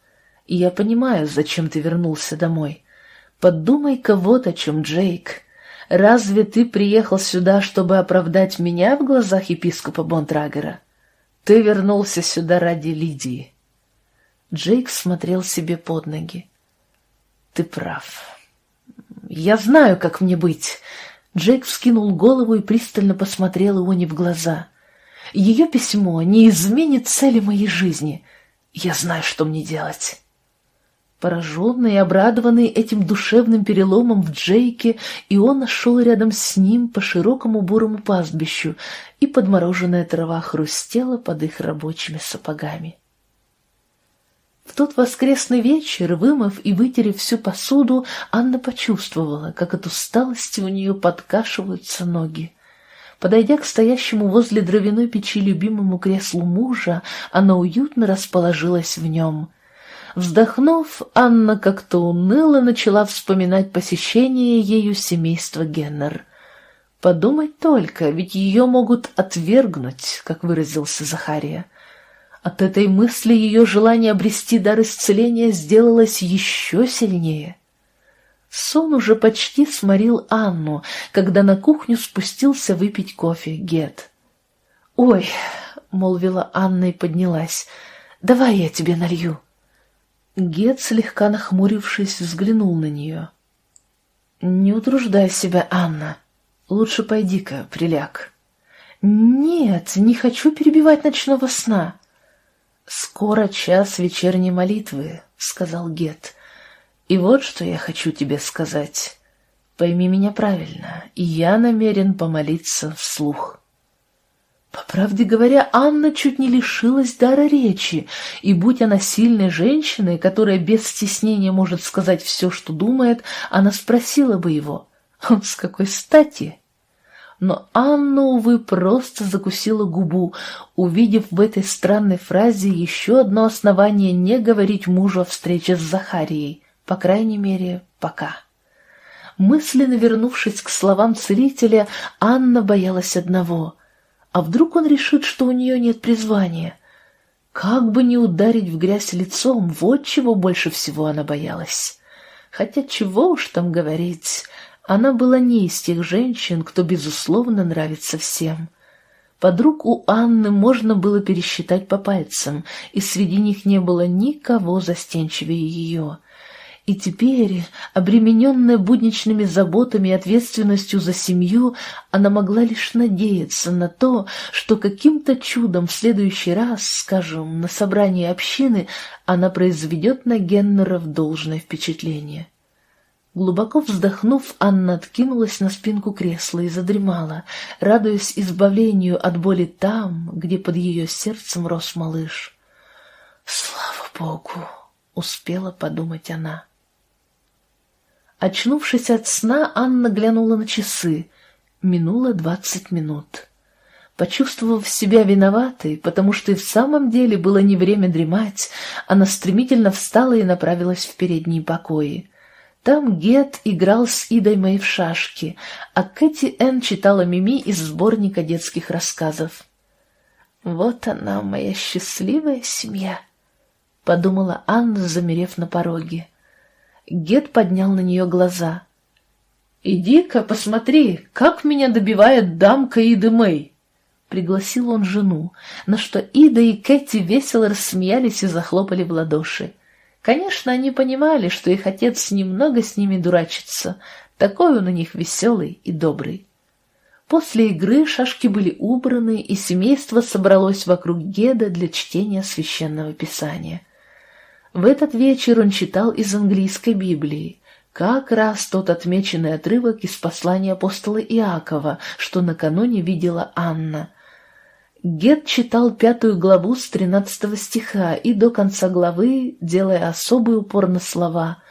и я понимаю, зачем ты вернулся домой. Подумай-ка вот о чем, Джейк. Разве ты приехал сюда, чтобы оправдать меня в глазах епископа Бонтрагера? Ты вернулся сюда ради Лидии. Джейк смотрел себе под ноги. Ты прав. Я знаю, как мне быть. Джейк вскинул голову и пристально посмотрел Ионе в глаза. Ее письмо не изменит цели моей жизни. Я знаю, что мне делать. Пораженный и обрадованный этим душевным переломом в Джейке, и он нашел рядом с ним по широкому бурому пастбищу, и подмороженная трава хрустела под их рабочими сапогами. В тот воскресный вечер, вымыв и вытерев всю посуду, Анна почувствовала, как от усталости у нее подкашиваются ноги. Подойдя к стоящему возле дровяной печи любимому креслу мужа, она уютно расположилась в нем — Вздохнув, Анна как-то уныло начала вспоминать посещение ею семейства Геннер. Подумать только, ведь ее могут отвергнуть, как выразился Захария. От этой мысли ее желание обрести дар исцеления сделалось еще сильнее. Сон уже почти сморил Анну, когда на кухню спустился выпить кофе Гет. «Ой», — молвила Анна и поднялась, — «давай я тебе налью». Гет, слегка нахмурившись, взглянул на нее. «Не утруждай себя, Анна. Лучше пойди-ка, приляг». «Нет, не хочу перебивать ночного сна». «Скоро час вечерней молитвы», — сказал Гет. «И вот что я хочу тебе сказать. Пойми меня правильно, я намерен помолиться вслух». По правде говоря, Анна чуть не лишилась дара речи, и будь она сильной женщиной, которая без стеснения может сказать все, что думает, она спросила бы его, «Он с какой стати?» Но Анна, увы, просто закусила губу, увидев в этой странной фразе еще одно основание не говорить мужу о встрече с Захарией, по крайней мере, пока. Мысленно вернувшись к словам целителя, Анна боялась одного — а вдруг он решит, что у нее нет призвания? Как бы не ударить в грязь лицом, вот чего больше всего она боялась. Хотя чего уж там говорить, она была не из тех женщин, кто, безусловно, нравится всем. Подруг у Анны можно было пересчитать по пальцам, и среди них не было никого застенчивее ее — и теперь, обремененная будничными заботами и ответственностью за семью, она могла лишь надеяться на то, что каким-то чудом в следующий раз, скажем, на собрании общины, она произведет на Геннеров должное впечатление. Глубоко вздохнув, Анна откинулась на спинку кресла и задремала, радуясь избавлению от боли там, где под ее сердцем рос малыш. «Слава Богу!» — успела подумать она. Очнувшись от сна, Анна глянула на часы. Минуло двадцать минут. Почувствовав себя виноватой, потому что и в самом деле было не время дремать, она стремительно встала и направилась в передние покои. Там Гет играл с Идой Мэй в шашки, а Кэти Энн читала Мими из сборника детских рассказов. «Вот она, моя счастливая семья», — подумала Анна, замерев на пороге. Гет поднял на нее глаза. «Иди-ка посмотри, как меня добивает дамка Иды Мэй!» Пригласил он жену, на что Ида и Кэти весело рассмеялись и захлопали в ладоши. Конечно, они понимали, что их отец немного с ними дурачится, такой он у них веселый и добрый. После игры шашки были убраны, и семейство собралось вокруг Геда для чтения священного писания. В этот вечер он читал из английской Библии, как раз тот отмеченный отрывок из послания апостола Иакова, что накануне видела Анна – Гет читал пятую главу с тринадцатого стиха и до конца главы, делая особый упор на слова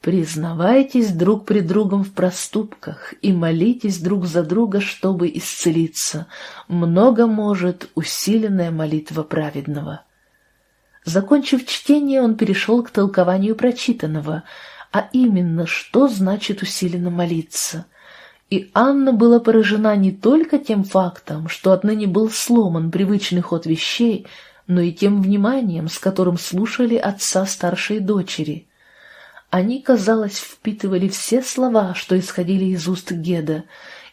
«Признавайтесь друг при другом в проступках и молитесь друг за друга, чтобы исцелиться. Много может усиленная молитва праведного». Закончив чтение, он перешел к толкованию прочитанного, а именно, что значит усиленно молиться – и Анна была поражена не только тем фактом, что отныне был сломан привычный ход вещей, но и тем вниманием, с которым слушали отца старшей дочери. Они, казалось, впитывали все слова, что исходили из уст Геда,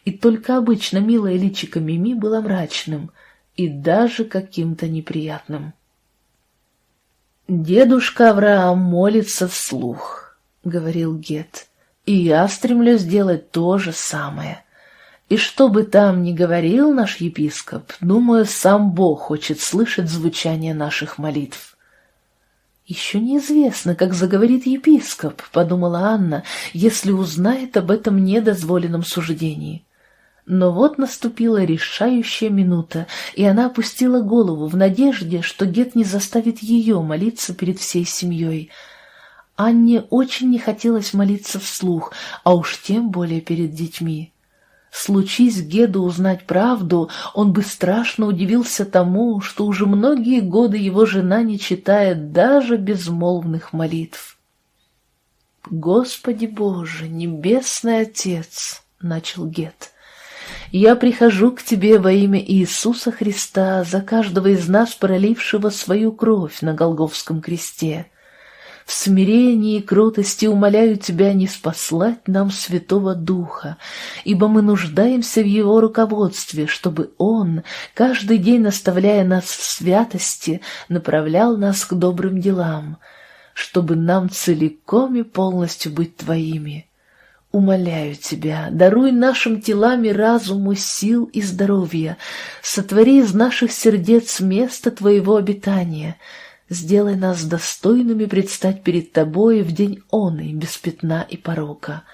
и только обычно милое личико Мими было мрачным и даже каким-то неприятным. «Дедушка Авраам молится вслух», — говорил Гед. И я стремлюсь сделать то же самое. И что бы там ни говорил наш епископ, думаю, сам Бог хочет слышать звучание наших молитв. «Еще неизвестно, как заговорит епископ», — подумала Анна, «если узнает об этом недозволенном суждении». Но вот наступила решающая минута, и она опустила голову в надежде, что Гет не заставит ее молиться перед всей семьей — Анне очень не хотелось молиться вслух, а уж тем более перед детьми. Случись Геду узнать правду, он бы страшно удивился тому, что уже многие годы его жена не читает даже безмолвных молитв. «Господи Боже, Небесный Отец!» — начал Гет. «Я прихожу к Тебе во имя Иисуса Христа, за каждого из нас пролившего свою кровь на Голговском кресте». В смирении и кротости умоляю Тебя не спаслать нам Святого Духа, ибо мы нуждаемся в Его руководстве, чтобы Он, каждый день наставляя нас в святости, направлял нас к добрым делам, чтобы нам целиком и полностью быть Твоими. Умоляю Тебя, даруй нашим телам разуму сил и здоровья, сотвори из наших сердец место Твоего обитания — Сделай нас достойными предстать перед Тобой в день оный, без пятна и порока.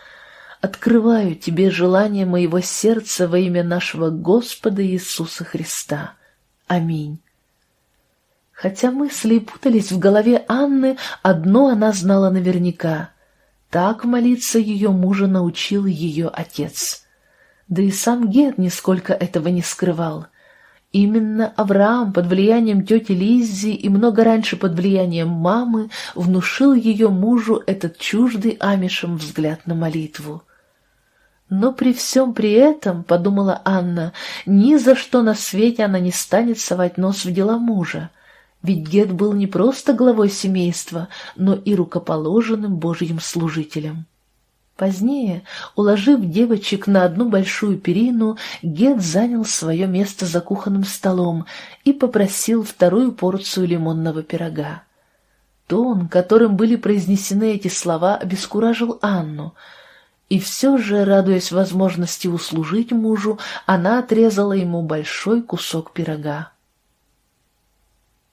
Открываю Тебе желание моего сердца во имя нашего Господа Иисуса Христа. Аминь. Хотя мысли путались в голове Анны, одно она знала наверняка. Так молиться ее мужа научил ее отец. Да и сам Гет нисколько этого не скрывал — Именно Авраам под влиянием тети Лиззи и много раньше под влиянием мамы внушил ее мужу этот чуждый амишем взгляд на молитву. Но при всем при этом, — подумала Анна, — ни за что на свете она не станет совать нос в дела мужа. Ведь Гет был не просто главой семейства, но и рукоположенным божьим служителем. Позднее, уложив девочек на одну большую перину, Гет занял свое место за кухонным столом и попросил вторую порцию лимонного пирога. Тон, которым были произнесены эти слова, обескуражил Анну, и все же, радуясь возможности услужить мужу, она отрезала ему большой кусок пирога.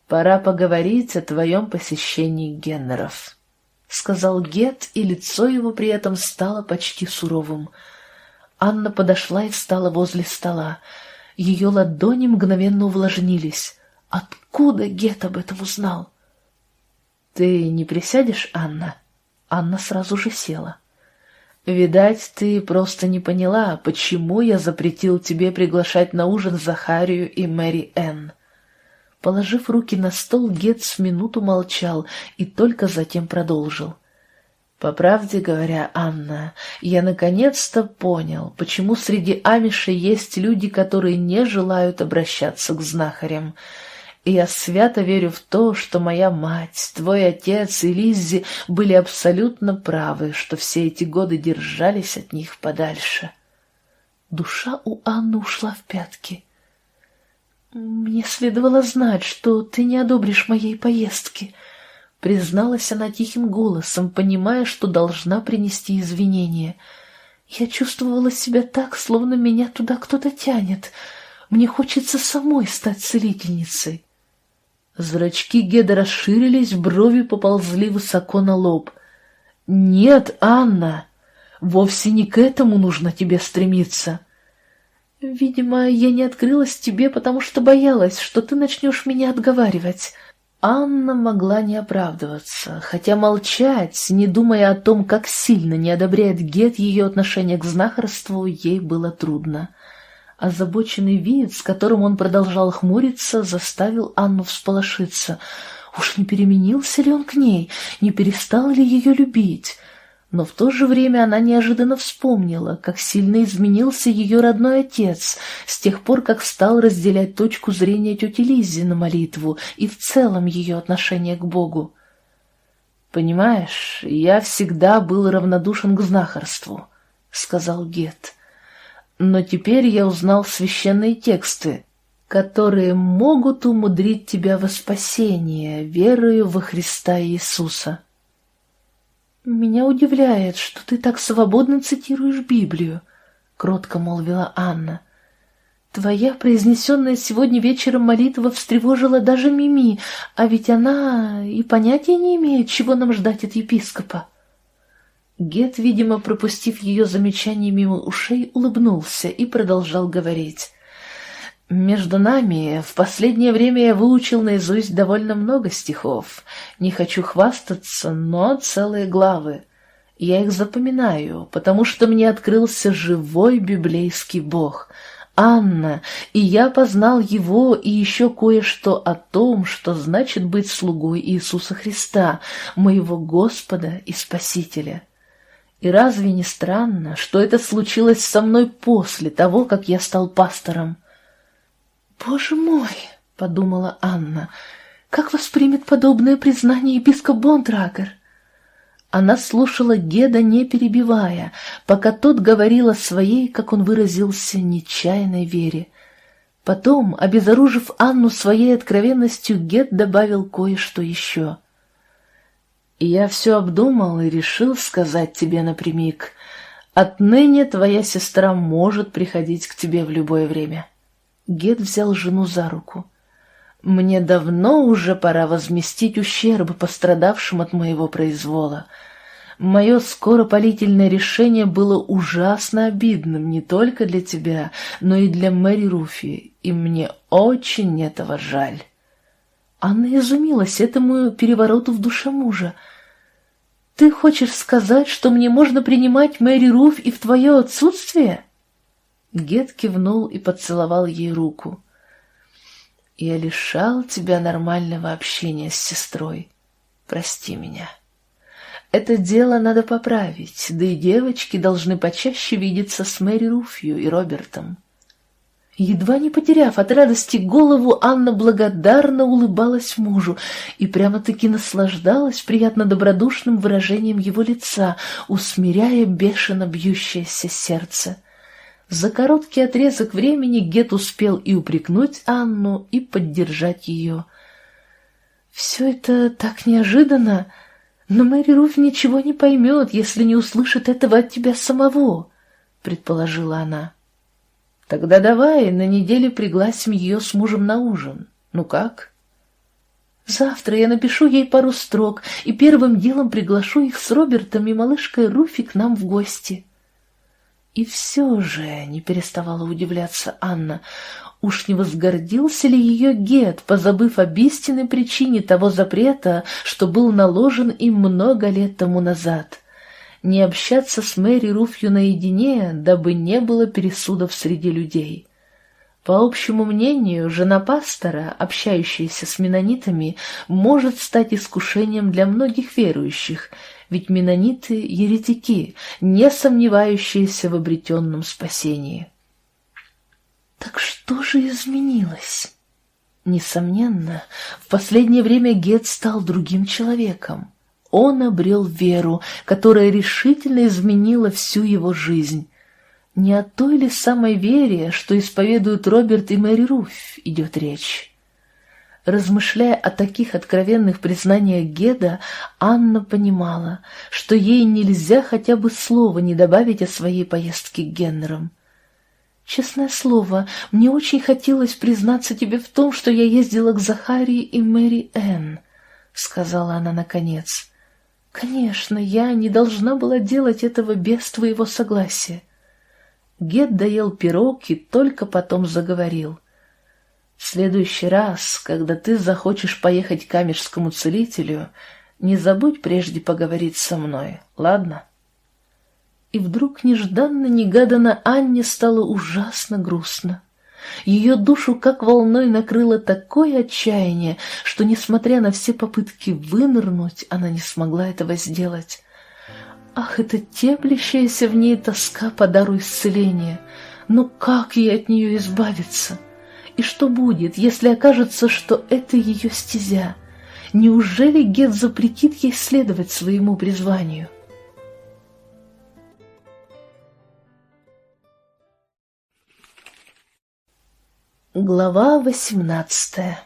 «Пора поговорить о твоем посещении Геннеров», — сказал Гет, и лицо его при этом стало почти суровым. Анна подошла и встала возле стола. Ее ладони мгновенно увлажнились. Откуда Гет об этом узнал? «Ты не присядешь, Анна?» Анна сразу же села. «Видать, ты просто не поняла, почему я запретил тебе приглашать на ужин Захарию и Мэри Энн». Положив руки на стол, Гетц минуту молчал и только затем продолжил. По правде говоря, Анна, я наконец-то понял, почему среди амишей есть люди, которые не желают обращаться к знахарям. И я свято верю в то, что моя мать, твой отец и Лиззи были абсолютно правы, что все эти годы держались от них подальше. Душа у Анны ушла в пятки. «Мне следовало знать, что ты не одобришь моей поездки», Призналась она тихим голосом, понимая, что должна принести извинения. Я чувствовала себя так, словно меня туда кто-то тянет. Мне хочется самой стать целительницей. Зрачки Геда расширились, брови поползли высоко на лоб. «Нет, Анна, вовсе не к этому нужно тебе стремиться». «Видимо, я не открылась тебе, потому что боялась, что ты начнешь меня отговаривать», Анна могла не оправдываться, хотя молчать, не думая о том, как сильно не одобряет Гет ее отношение к знахарству, ей было трудно. Озабоченный вид, с которым он продолжал хмуриться, заставил Анну всполошиться. Уж не переменился ли он к ней, не перестал ли ее любить? Но в то же время она неожиданно вспомнила, как сильно изменился ее родной отец с тех пор, как стал разделять точку зрения тети Лиззи на молитву и в целом ее отношение к Богу. «Понимаешь, я всегда был равнодушен к знахарству», — сказал Гет. «Но теперь я узнал священные тексты, которые могут умудрить тебя во спасение, верою во Христа Иисуса». «Меня удивляет, что ты так свободно цитируешь Библию», — кротко молвила Анна. «Твоя произнесенная сегодня вечером молитва встревожила даже Мими, а ведь она и понятия не имеет, чего нам ждать от епископа». Гет, видимо, пропустив ее замечание мимо ушей, улыбнулся и продолжал говорить. Между нами в последнее время я выучил наизусть довольно много стихов. Не хочу хвастаться, но целые главы. Я их запоминаю, потому что мне открылся живой библейский Бог. Анна, и я познал его и еще кое-что о том, что значит быть слугой Иисуса Христа, моего Господа и Спасителя. И разве не странно, что это случилось со мной после того, как я стал пастором? «Боже мой!» — подумала Анна. «Как воспримет подобное признание епископ Бонтрагер?» Она слушала Геда, не перебивая, пока тот говорил о своей, как он выразился, нечаянной вере. Потом, обезоружив Анну своей откровенностью, Гед добавил кое-что еще. «Я все обдумал и решил сказать тебе напрямик. Отныне твоя сестра может приходить к тебе в любое время». Гет взял жену за руку. «Мне давно уже пора возместить ущерб пострадавшим от моего произвола. Мое скоропалительное решение было ужасно обидным не только для тебя, но и для Мэри Руфи, и мне очень этого жаль». Анна изумилась этому перевороту в душе мужа. «Ты хочешь сказать, что мне можно принимать Мэри Руф и в твое отсутствие?» Гет кивнул и поцеловал ей руку. «Я лишал тебя нормального общения с сестрой. Прости меня. Это дело надо поправить, да и девочки должны почаще видеться с Мэри Руфью и Робертом». Едва не потеряв от радости голову, Анна благодарно улыбалась мужу и прямо-таки наслаждалась приятно добродушным выражением его лица, усмиряя бешено бьющееся сердце. За короткий отрезок времени Гет успел и упрекнуть Анну, и поддержать ее. «Все это так неожиданно, но Мэри Руф ничего не поймет, если не услышит этого от тебя самого», — предположила она. «Тогда давай на неделе пригласим ее с мужем на ужин. Ну как?» Завтра я напишу ей пару строк и первым делом приглашу их с Робертом и малышкой Руфи к нам в гости. И все же, не переставала удивляться Анна, уж не возгордился ли ее Гет, позабыв об истинной причине того запрета, что был наложен им много лет тому назад? Не общаться с Мэри Руфью наедине, дабы не было пересудов среди людей. По общему мнению, жена пастора, общающаяся с менонитами, может стать искушением для многих верующих, ведь менониты — еретики, не сомневающиеся в обретенном спасении. Так что же изменилось? Несомненно, в последнее время Гет стал другим человеком. Он обрел веру, которая решительно изменила всю его жизнь. Не о той ли самой вере, что исповедуют Роберт и Мэри Руф, идет речь? Размышляя о таких откровенных признаниях Геда, Анна понимала, что ей нельзя хотя бы слова не добавить о своей поездке к Геннерам. «Честное слово, мне очень хотелось признаться тебе в том, что я ездила к Захарии и Мэри Энн», — сказала она наконец. «Конечно, я не должна была делать этого без твоего согласия. Гет доел пирог и только потом заговорил. «В следующий раз, когда ты захочешь поехать к камешскому целителю, не забудь прежде поговорить со мной, ладно?» И вдруг нежданно-негаданно Анне стало ужасно грустно. Ее душу как волной накрыло такое отчаяние, что, несмотря на все попытки вынырнуть, она не смогла этого сделать. Ах, это теплящаяся в ней тоска по дару исцеления! Но как ей от нее избавиться? И что будет, если окажется, что это ее стезя? Неужели Гет запретит ей следовать своему призванию? Глава восемнадцатая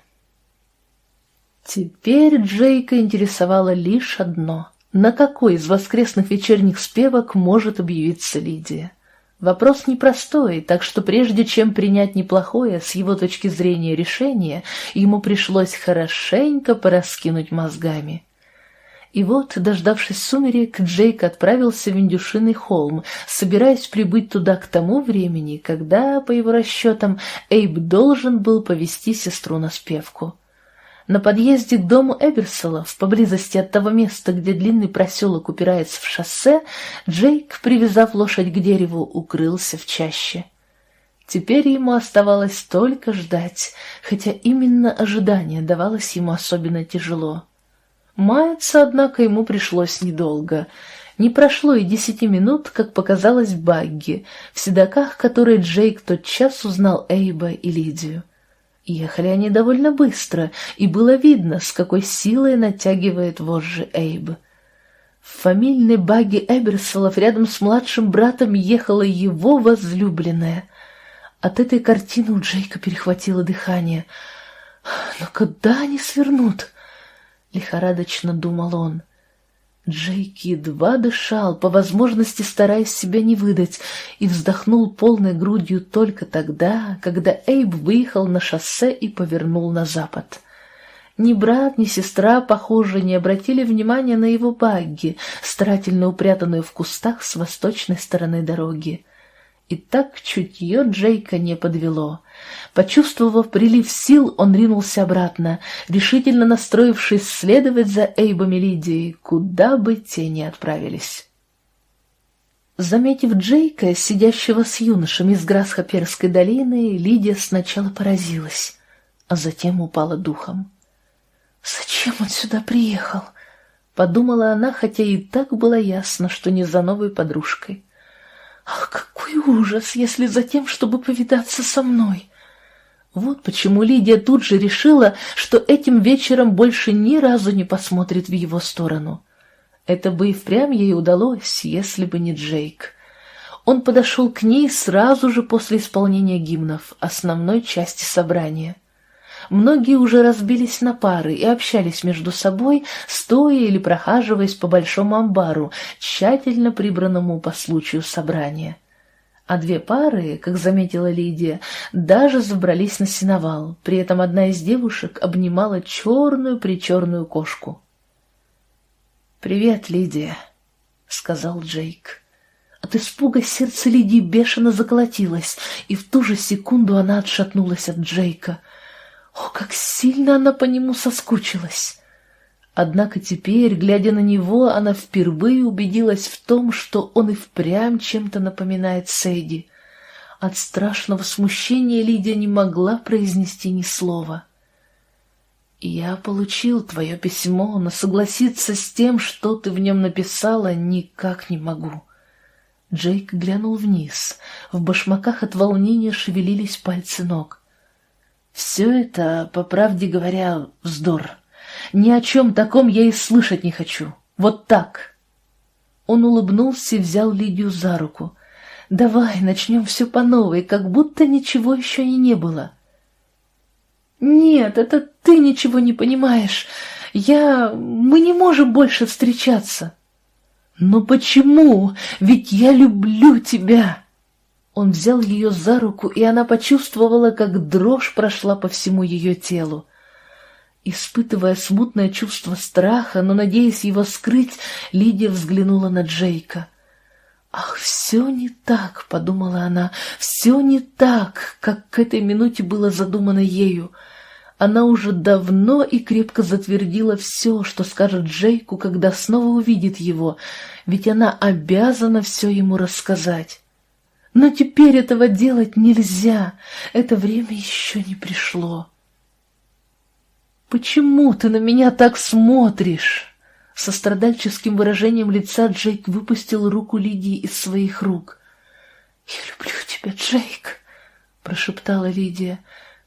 Теперь Джейка интересовало лишь одно — на какой из воскресных вечерних спевок может объявиться Лидия? Вопрос непростой, так что прежде чем принять неплохое с его точки зрения решение, ему пришлось хорошенько пораскинуть мозгами. И вот, дождавшись сумерек, Джейк отправился в Индюшиный холм, собираясь прибыть туда к тому времени, когда, по его расчетам, Эйб должен был повести сестру на спевку. На подъезде к дому Эберсолов, поблизости от того места, где длинный проселок упирается в шоссе, Джейк, привязав лошадь к дереву, укрылся в чаще. Теперь ему оставалось только ждать, хотя именно ожидание давалось ему особенно тяжело. Маяться, однако, ему пришлось недолго. Не прошло и десяти минут, как показалось Багги, в седоках которой Джейк тотчас узнал Эйба и Лидию. Ехали они довольно быстро, и было видно, с какой силой натягивает вожжи Эйб. В фамильной баге Эберсолов рядом с младшим братом ехала его возлюбленная. От этой картины у Джейка перехватило дыхание. «Но когда они свернут?» — лихорадочно думал он. Джейк едва дышал, по возможности стараясь себя не выдать, и вздохнул полной грудью только тогда, когда Эйб выехал на шоссе и повернул на запад. Ни брат, ни сестра, похоже, не обратили внимания на его багги, старательно упрятанную в кустах с восточной стороны дороги. И так чутье Джейка не подвело. Почувствовав прилив сил, он ринулся обратно, решительно настроившись следовать за Эйбом и Лидией, куда бы те ни отправились. Заметив Джейка, сидящего с юношами из Грасхоперской долины, Лидия сначала поразилась, а затем упала духом. «Зачем он сюда приехал?» — подумала она, хотя и так было ясно, что не за новой подружкой. Ах, какой ужас, если за тем, чтобы повидаться со мной! Вот почему Лидия тут же решила, что этим вечером больше ни разу не посмотрит в его сторону. Это бы и впрямь ей удалось, если бы не Джейк. Он подошел к ней сразу же после исполнения гимнов, основной части собрания. Многие уже разбились на пары и общались между собой, стоя или прохаживаясь по большому амбару, тщательно прибранному по случаю собрания. А две пары, как заметила Лидия, даже забрались на сеновал, при этом одна из девушек обнимала черную-причерную кошку. «Привет, Лидия», — сказал Джейк. От испуга сердце Лидии бешено заколотилось, и в ту же секунду она отшатнулась от Джейка. О, как сильно она по нему соскучилась! Однако теперь, глядя на него, она впервые убедилась в том, что он и впрямь чем-то напоминает Сэдди. От страшного смущения Лидия не могла произнести ни слова. «Я получил твое письмо, но согласиться с тем, что ты в нем написала, никак не могу». Джейк глянул вниз. В башмаках от волнения шевелились пальцы ног. «Все это, по правде говоря, вздор». Ни о чем таком я и слышать не хочу. Вот так. Он улыбнулся и взял Лидию за руку. «Давай, начнем все по новой, как будто ничего еще и не было». «Нет, это ты ничего не понимаешь. Я... Мы не можем больше встречаться». «Но почему? Ведь я люблю тебя!» Он взял ее за руку, и она почувствовала, как дрожь прошла по всему ее телу. Испытывая смутное чувство страха, но надеясь его скрыть, Лидия взглянула на Джейка. «Ах, все не так», — подумала она, — «все не так, как к этой минуте было задумано ею». Она уже давно и крепко затвердила все, что скажет Джейку, когда снова увидит его, ведь она обязана все ему рассказать. Но теперь этого делать нельзя, это время еще не пришло. «Почему ты на меня так смотришь?» Со страдальческим выражением лица Джейк выпустил руку Лидии из своих рук. «Я люблю тебя, Джейк», — прошептала Лидия.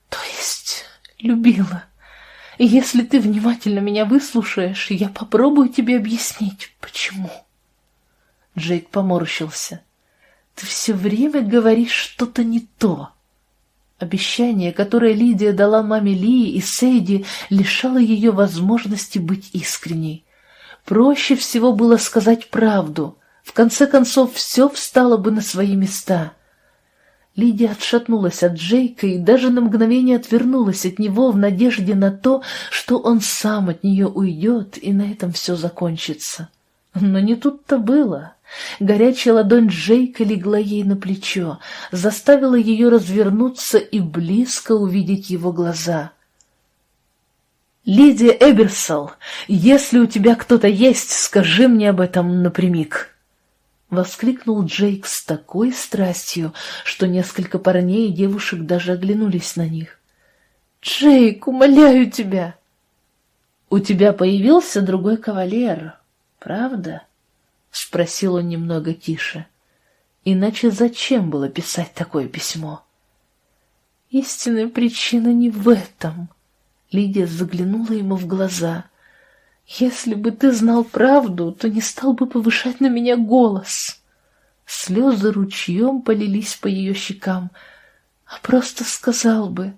«То есть любила. И если ты внимательно меня выслушаешь, я попробую тебе объяснить, почему». Джейк поморщился. «Ты все время говоришь что-то не то». Обещание, которое Лидия дала маме Лии и Сейди, лишало ее возможности быть искренней. Проще всего было сказать правду. В конце концов, все встало бы на свои места. Лидия отшатнулась от Джейка и даже на мгновение отвернулась от него в надежде на то, что он сам от нее уйдет, и на этом все закончится. Но не тут-то было. Горячая ладонь Джейка легла ей на плечо, заставила ее развернуться и близко увидеть его глаза. «Лидия Эберсол, если у тебя кто-то есть, скажи мне об этом напрямик!» Воскликнул Джейк с такой страстью, что несколько парней и девушек даже оглянулись на них. «Джейк, умоляю тебя!» «У тебя появился другой кавалер, правда?» — спросил он немного тише. «Иначе зачем было писать такое письмо?» «Истинная причина не в этом», — Лидия заглянула ему в глаза. «Если бы ты знал правду, то не стал бы повышать на меня голос». Слезы ручьем полились по ее щекам, а просто сказал бы.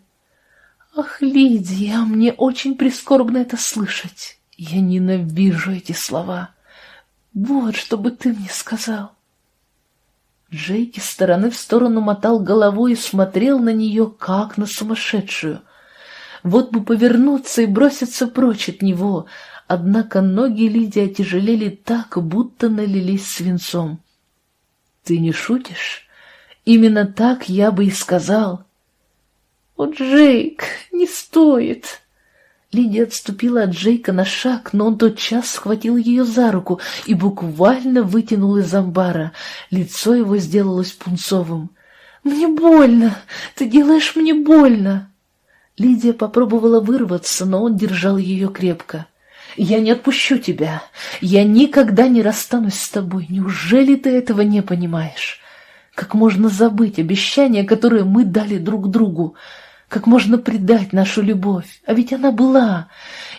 «Ах, Лидия, мне очень прискорбно это слышать. Я ненавижу эти слова». Вот, что бы ты мне сказал. Джейк из стороны в сторону мотал головой и смотрел на нее, как на сумасшедшую. Вот бы повернуться и броситься прочь от него, однако ноги Лидии отяжелели так, будто налились свинцом. — Ты не шутишь? Именно так я бы и сказал. — О, Джейк, не стоит! Лидия отступила от Джейка на шаг, но он тотчас схватил ее за руку и буквально вытянул из амбара. Лицо его сделалось пунцовым. «Мне больно! Ты делаешь мне больно!» Лидия попробовала вырваться, но он держал ее крепко. «Я не отпущу тебя. Я никогда не расстанусь с тобой. Неужели ты этого не понимаешь? Как можно забыть обещания, которые мы дали друг другу? Как можно предать нашу любовь? А ведь она была.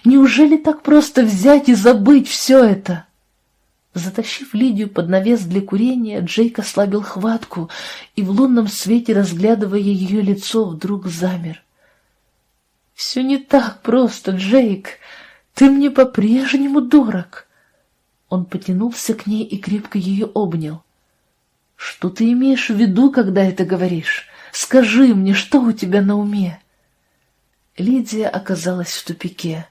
Неужели так просто взять и забыть все это? Затащив Лидию под навес для курения, Джейк ослабил хватку и в лунном свете, разглядывая ее лицо, вдруг замер. «Все не так просто, Джейк. Ты мне по-прежнему дорог». Он потянулся к ней и крепко ее обнял. Что ты имеешь в виду, когда это говоришь? Скажи мне, что у тебя на уме?» Лидия оказалась в тупике.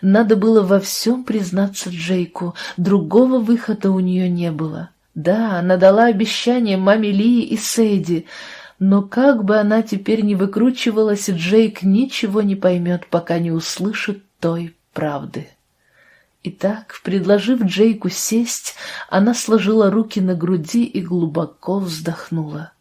Надо было во всем признаться Джейку, другого выхода у нее не было. Да, она дала обещание маме Лии и Сейди, но как бы она теперь не выкручивалась, Джейк ничего не поймет, пока не услышит той правды. Итак, предложив Джейку сесть, она сложила руки на груди и глубоко вздохнула.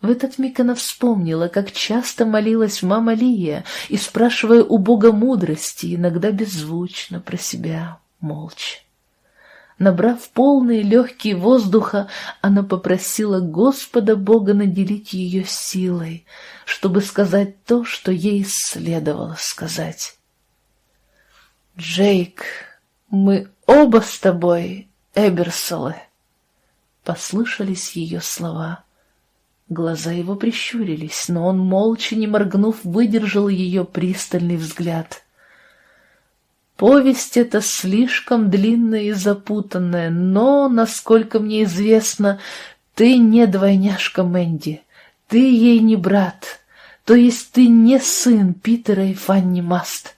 В этот миг она вспомнила, как часто молилась мама Лия и спрашивая у Бога мудрости, иногда беззвучно про себя, молча. Набрав полные легкие воздуха, она попросила Господа Бога наделить ее силой, чтобы сказать то, что ей следовало сказать. «Джейк, мы оба с тобой Эберсолы!» Послышались ее слова. Глаза его прищурились, но он, молча не моргнув, выдержал ее пристальный взгляд. Повесть эта слишком длинная и запутанная, но, насколько мне известно, ты не двойняшка Мэнди, ты ей не брат, то есть ты не сын Питера и Фанни Маст.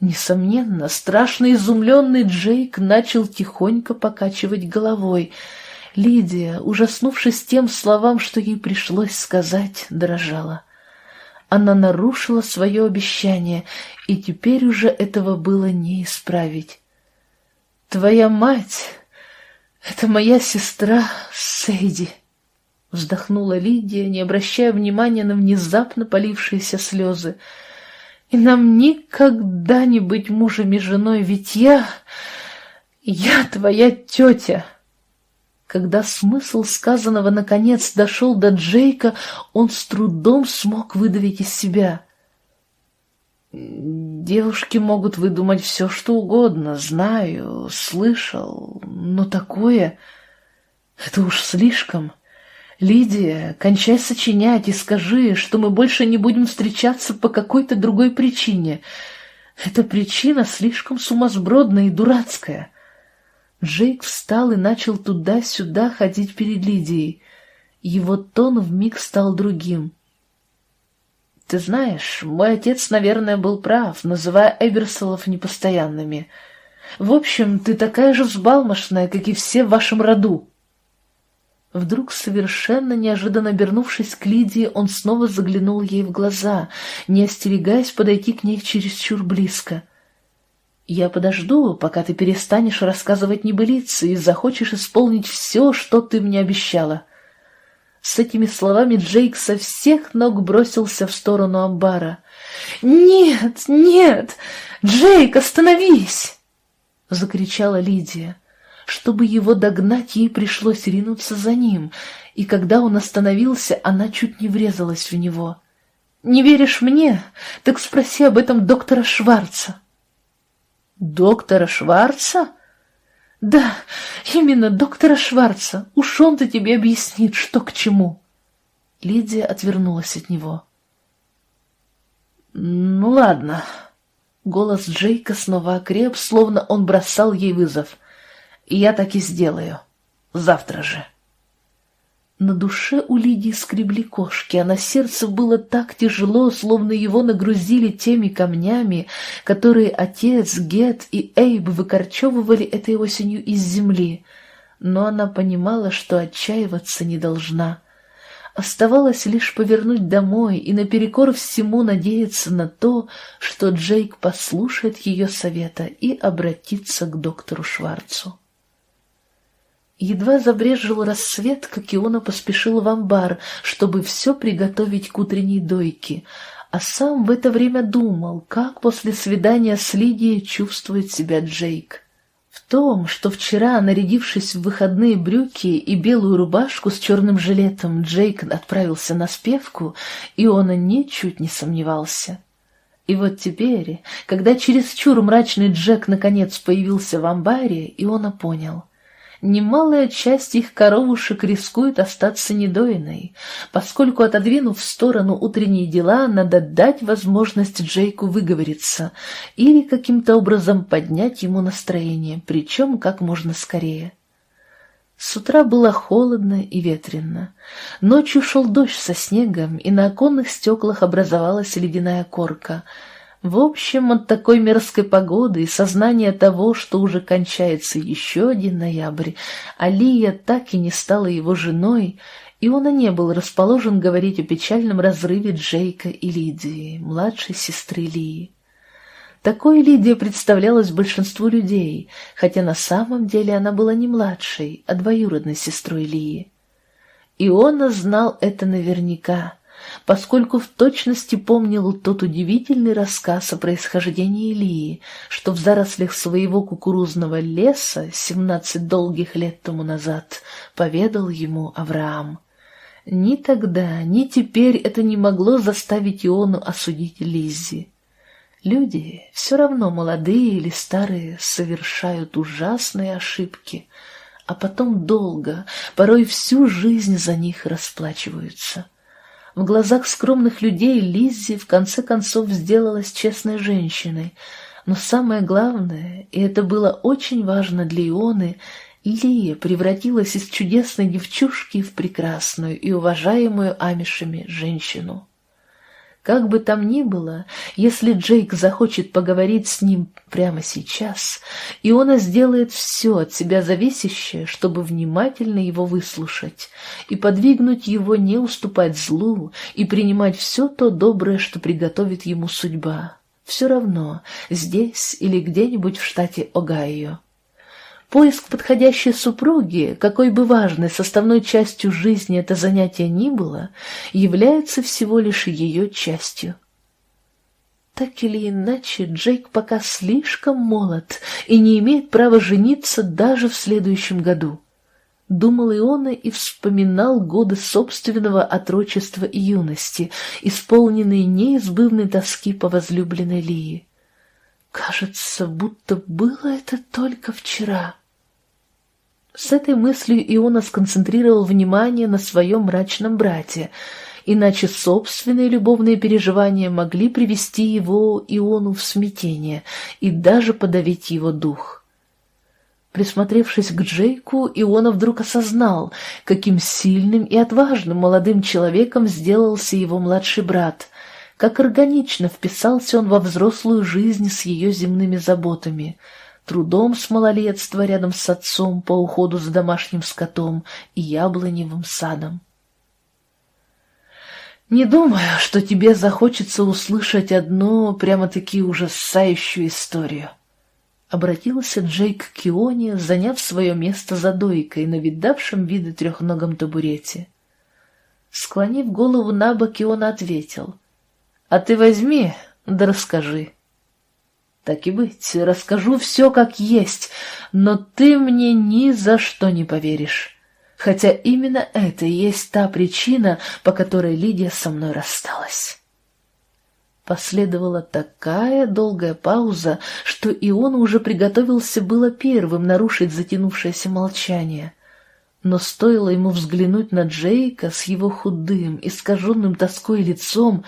Несомненно, страшно изумленный Джейк начал тихонько покачивать головой — Лидия, ужаснувшись тем словам, что ей пришлось сказать, дрожала. Она нарушила свое обещание, и теперь уже этого было не исправить. «Твоя мать — это моя сестра Сейди», — вздохнула Лидия, не обращая внимания на внезапно полившиеся слезы. «И нам никогда не быть мужем и женой, ведь я... я твоя тетя». Когда смысл сказанного наконец дошел до Джейка, он с трудом смог выдавить из себя. «Девушки могут выдумать все, что угодно, знаю, слышал, но такое... Это уж слишком. Лидия, кончай сочинять и скажи, что мы больше не будем встречаться по какой-то другой причине. Эта причина слишком сумасбродная и дурацкая». Джейк встал и начал туда-сюда ходить перед Лидией. Его тон вмиг стал другим. «Ты знаешь, мой отец, наверное, был прав, называя Эберсолов непостоянными. В общем, ты такая же взбалмошная, как и все в вашем роду». Вдруг, совершенно неожиданно обернувшись к Лидии, он снова заглянул ей в глаза, не остерегаясь подойти к ней чересчур близко. Я подожду, пока ты перестанешь рассказывать небылицы и захочешь исполнить все, что ты мне обещала. С этими словами Джейк со всех ног бросился в сторону амбара. «Нет, нет! Джейк, остановись!» — закричала Лидия. Чтобы его догнать, ей пришлось ринуться за ним, и когда он остановился, она чуть не врезалась в него. «Не веришь мне? Так спроси об этом доктора Шварца». «Доктора Шварца?» «Да, именно доктора Шварца. Уж он-то тебе объяснит, что к чему». Лидия отвернулась от него. «Ну ладно». Голос Джейка снова окреп, словно он бросал ей вызов. «Я так и сделаю. Завтра же». На душе у Лидии скребли кошки, а на сердце было так тяжело, словно его нагрузили теми камнями, которые отец, Гет и Эйб выкорчевывали этой осенью из земли. Но она понимала, что отчаиваться не должна. Оставалось лишь повернуть домой и наперекор всему надеяться на то, что Джейк послушает ее совета и обратится к доктору Шварцу. Едва забрежил рассвет, как Иона поспешил в амбар, чтобы все приготовить к утренней дойке, а сам в это время думал, как после свидания с Лидией чувствует себя Джейк. В том, что вчера, нарядившись в выходные брюки и белую рубашку с черным жилетом, Джейк отправился на спевку, Иона ничуть не сомневался. И вот теперь, когда чересчур мрачный Джек наконец появился в амбаре, Иона понял — немалая часть их коровушек рискует остаться недоиной, поскольку, отодвинув в сторону утренние дела, надо дать возможность Джейку выговориться или каким-то образом поднять ему настроение, причем как можно скорее. С утра было холодно и ветрено. Ночью шел дождь со снегом, и на оконных стеклах образовалась ледяная корка. В общем, от такой мерзкой погоды и сознания того, что уже кончается еще один ноябрь, Алия так и не стала его женой, и он не был расположен говорить о печальном разрыве Джейка и Лидии, младшей сестры Лии. Такой Лидия представлялась большинству людей, хотя на самом деле она была не младшей, а двоюродной сестрой Лии. Иона знал это наверняка, поскольку в точности помнил тот удивительный рассказ о происхождении Лии, что в зарослях своего кукурузного леса семнадцать долгих лет тому назад поведал ему Авраам. Ни тогда, ни теперь это не могло заставить Иону осудить Лиззи. Люди, все равно молодые или старые, совершают ужасные ошибки, а потом долго, порой всю жизнь за них расплачиваются. В глазах скромных людей Лиззи в конце концов сделалась честной женщиной, но самое главное, и это было очень важно для Ионы, Лия превратилась из чудесной девчушки в прекрасную и уважаемую амишами женщину. Как бы там ни было, если Джейк захочет поговорить с ним прямо сейчас, Иона сделает все от себя зависящее, чтобы внимательно его выслушать и подвигнуть его не уступать злу и принимать все то доброе, что приготовит ему судьба. Все равно, здесь или где-нибудь в штате Огайо. Поиск подходящей супруги, какой бы важной составной частью жизни это занятие ни было, является всего лишь ее частью. Так или иначе, Джейк пока слишком молод и не имеет права жениться даже в следующем году. Думал Иона и вспоминал годы собственного отрочества и юности, исполненные неизбывной тоски по возлюбленной Лии. Кажется, будто было это только вчера. С этой мыслью Иона сконцентрировал внимание на своем мрачном брате, иначе собственные любовные переживания могли привести его, Иону, в смятение и даже подавить его дух. Присмотревшись к Джейку, Иона вдруг осознал, каким сильным и отважным молодым человеком сделался его младший брат, как органично вписался он во взрослую жизнь с ее земными заботами — трудом с малолетства рядом с отцом по уходу за домашним скотом и яблоневым садом. «Не думаю, что тебе захочется услышать одну прямо-таки ужасающую историю», — обратился Джейк к Кионе, заняв свое место за дойкой на видавшем виды трехногом табурете. Склонив голову на бок, Киона ответил, «А ты возьми, да расскажи». Так и быть, расскажу все как есть, но ты мне ни за что не поверишь. Хотя именно это и есть та причина, по которой Лидия со мной рассталась. Последовала такая долгая пауза, что и он уже приготовился было первым нарушить затянувшееся молчание. Но стоило ему взглянуть на Джейка с его худым, искаженным тоской лицом,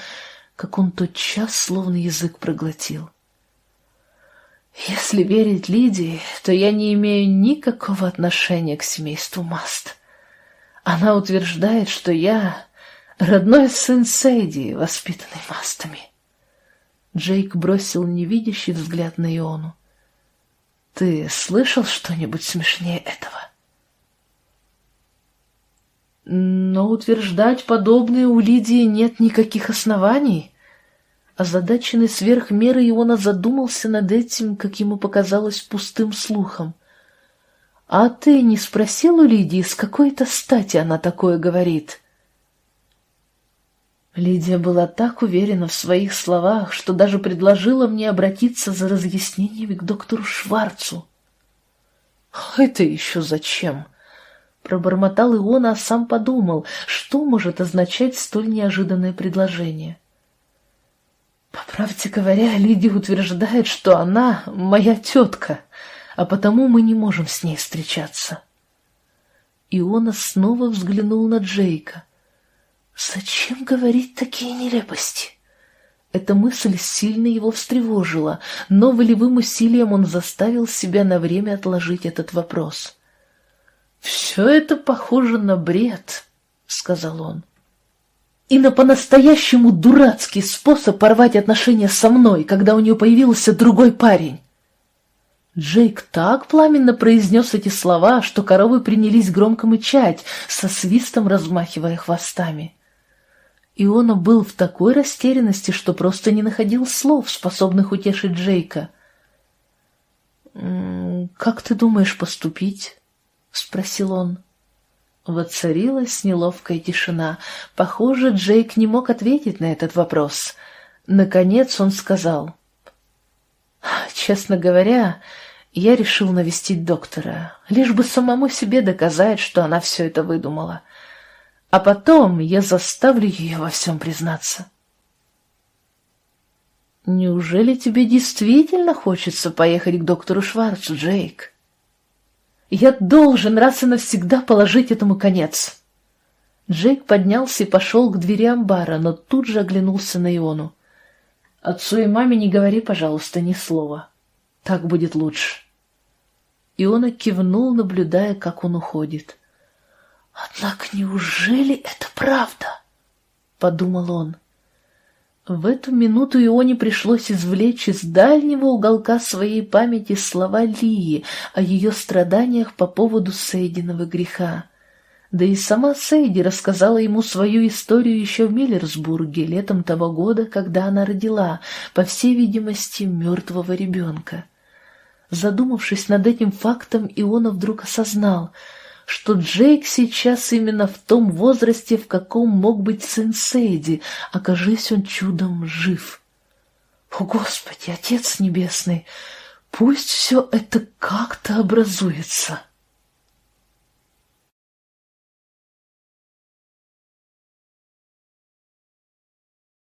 как он тотчас словно язык проглотил. Если верить Лидии, то я не имею никакого отношения к семейству Маст. Она утверждает, что я родной сын Сейди, воспитанный Мастами. Джейк бросил невидящий взгляд на Иону. Ты слышал что-нибудь смешнее этого? Но утверждать подобное у Лидии нет никаких оснований. Озадаченный сверх меры, Иона задумался над этим, как ему показалось, пустым слухом. «А ты не спросил у Лидии, с какой-то стати она такое говорит?» Лидия была так уверена в своих словах, что даже предложила мне обратиться за разъяснениями к доктору Шварцу. «Это еще зачем?» Пробормотал Иона, а сам подумал, что может означать столь неожиданное предложение. По правде говоря, Лидия утверждает, что она моя тетка, а потому мы не можем с ней встречаться. Иона снова взглянул на Джейка. Зачем говорить такие нелепости? Эта мысль сильно его встревожила, но волевым усилием он заставил себя на время отложить этот вопрос. «Все это похоже на бред», — сказал он. «И на по-настоящему дурацкий способ порвать отношения со мной, когда у нее появился другой парень». Джейк так пламенно произнес эти слова, что коровы принялись громко мычать, со свистом размахивая хвостами. Иона был в такой растерянности, что просто не находил слов, способных утешить Джейка. «Как ты думаешь поступить?» — спросил он. Воцарилась неловкая тишина. Похоже, Джейк не мог ответить на этот вопрос. Наконец он сказал. «Честно говоря, я решил навестить доктора, лишь бы самому себе доказать, что она все это выдумала. А потом я заставлю ее во всем признаться». «Неужели тебе действительно хочется поехать к доктору Шварцу, Джейк?» «Я должен раз и навсегда положить этому конец!» Джейк поднялся и пошел к двери амбара, но тут же оглянулся на Иону. «Отцу и маме не говори, пожалуйста, ни слова. Так будет лучше». Иона кивнул, наблюдая, как он уходит. «Однако неужели это правда?» — подумал он. В эту минуту Ионе пришлось извлечь из дальнего уголка своей памяти слова Лии о ее страданиях по поводу Сейдиного греха. Да и сама Сейди рассказала ему свою историю еще в Миллерсбурге летом того года, когда она родила, по всей видимости, мертвого ребенка. Задумавшись над этим фактом, Иона вдруг осознал — что Джейк сейчас именно в том возрасте, в каком мог быть сын Сейди, окажись он чудом жив. О, Господи, Отец Небесный, пусть все это как-то образуется.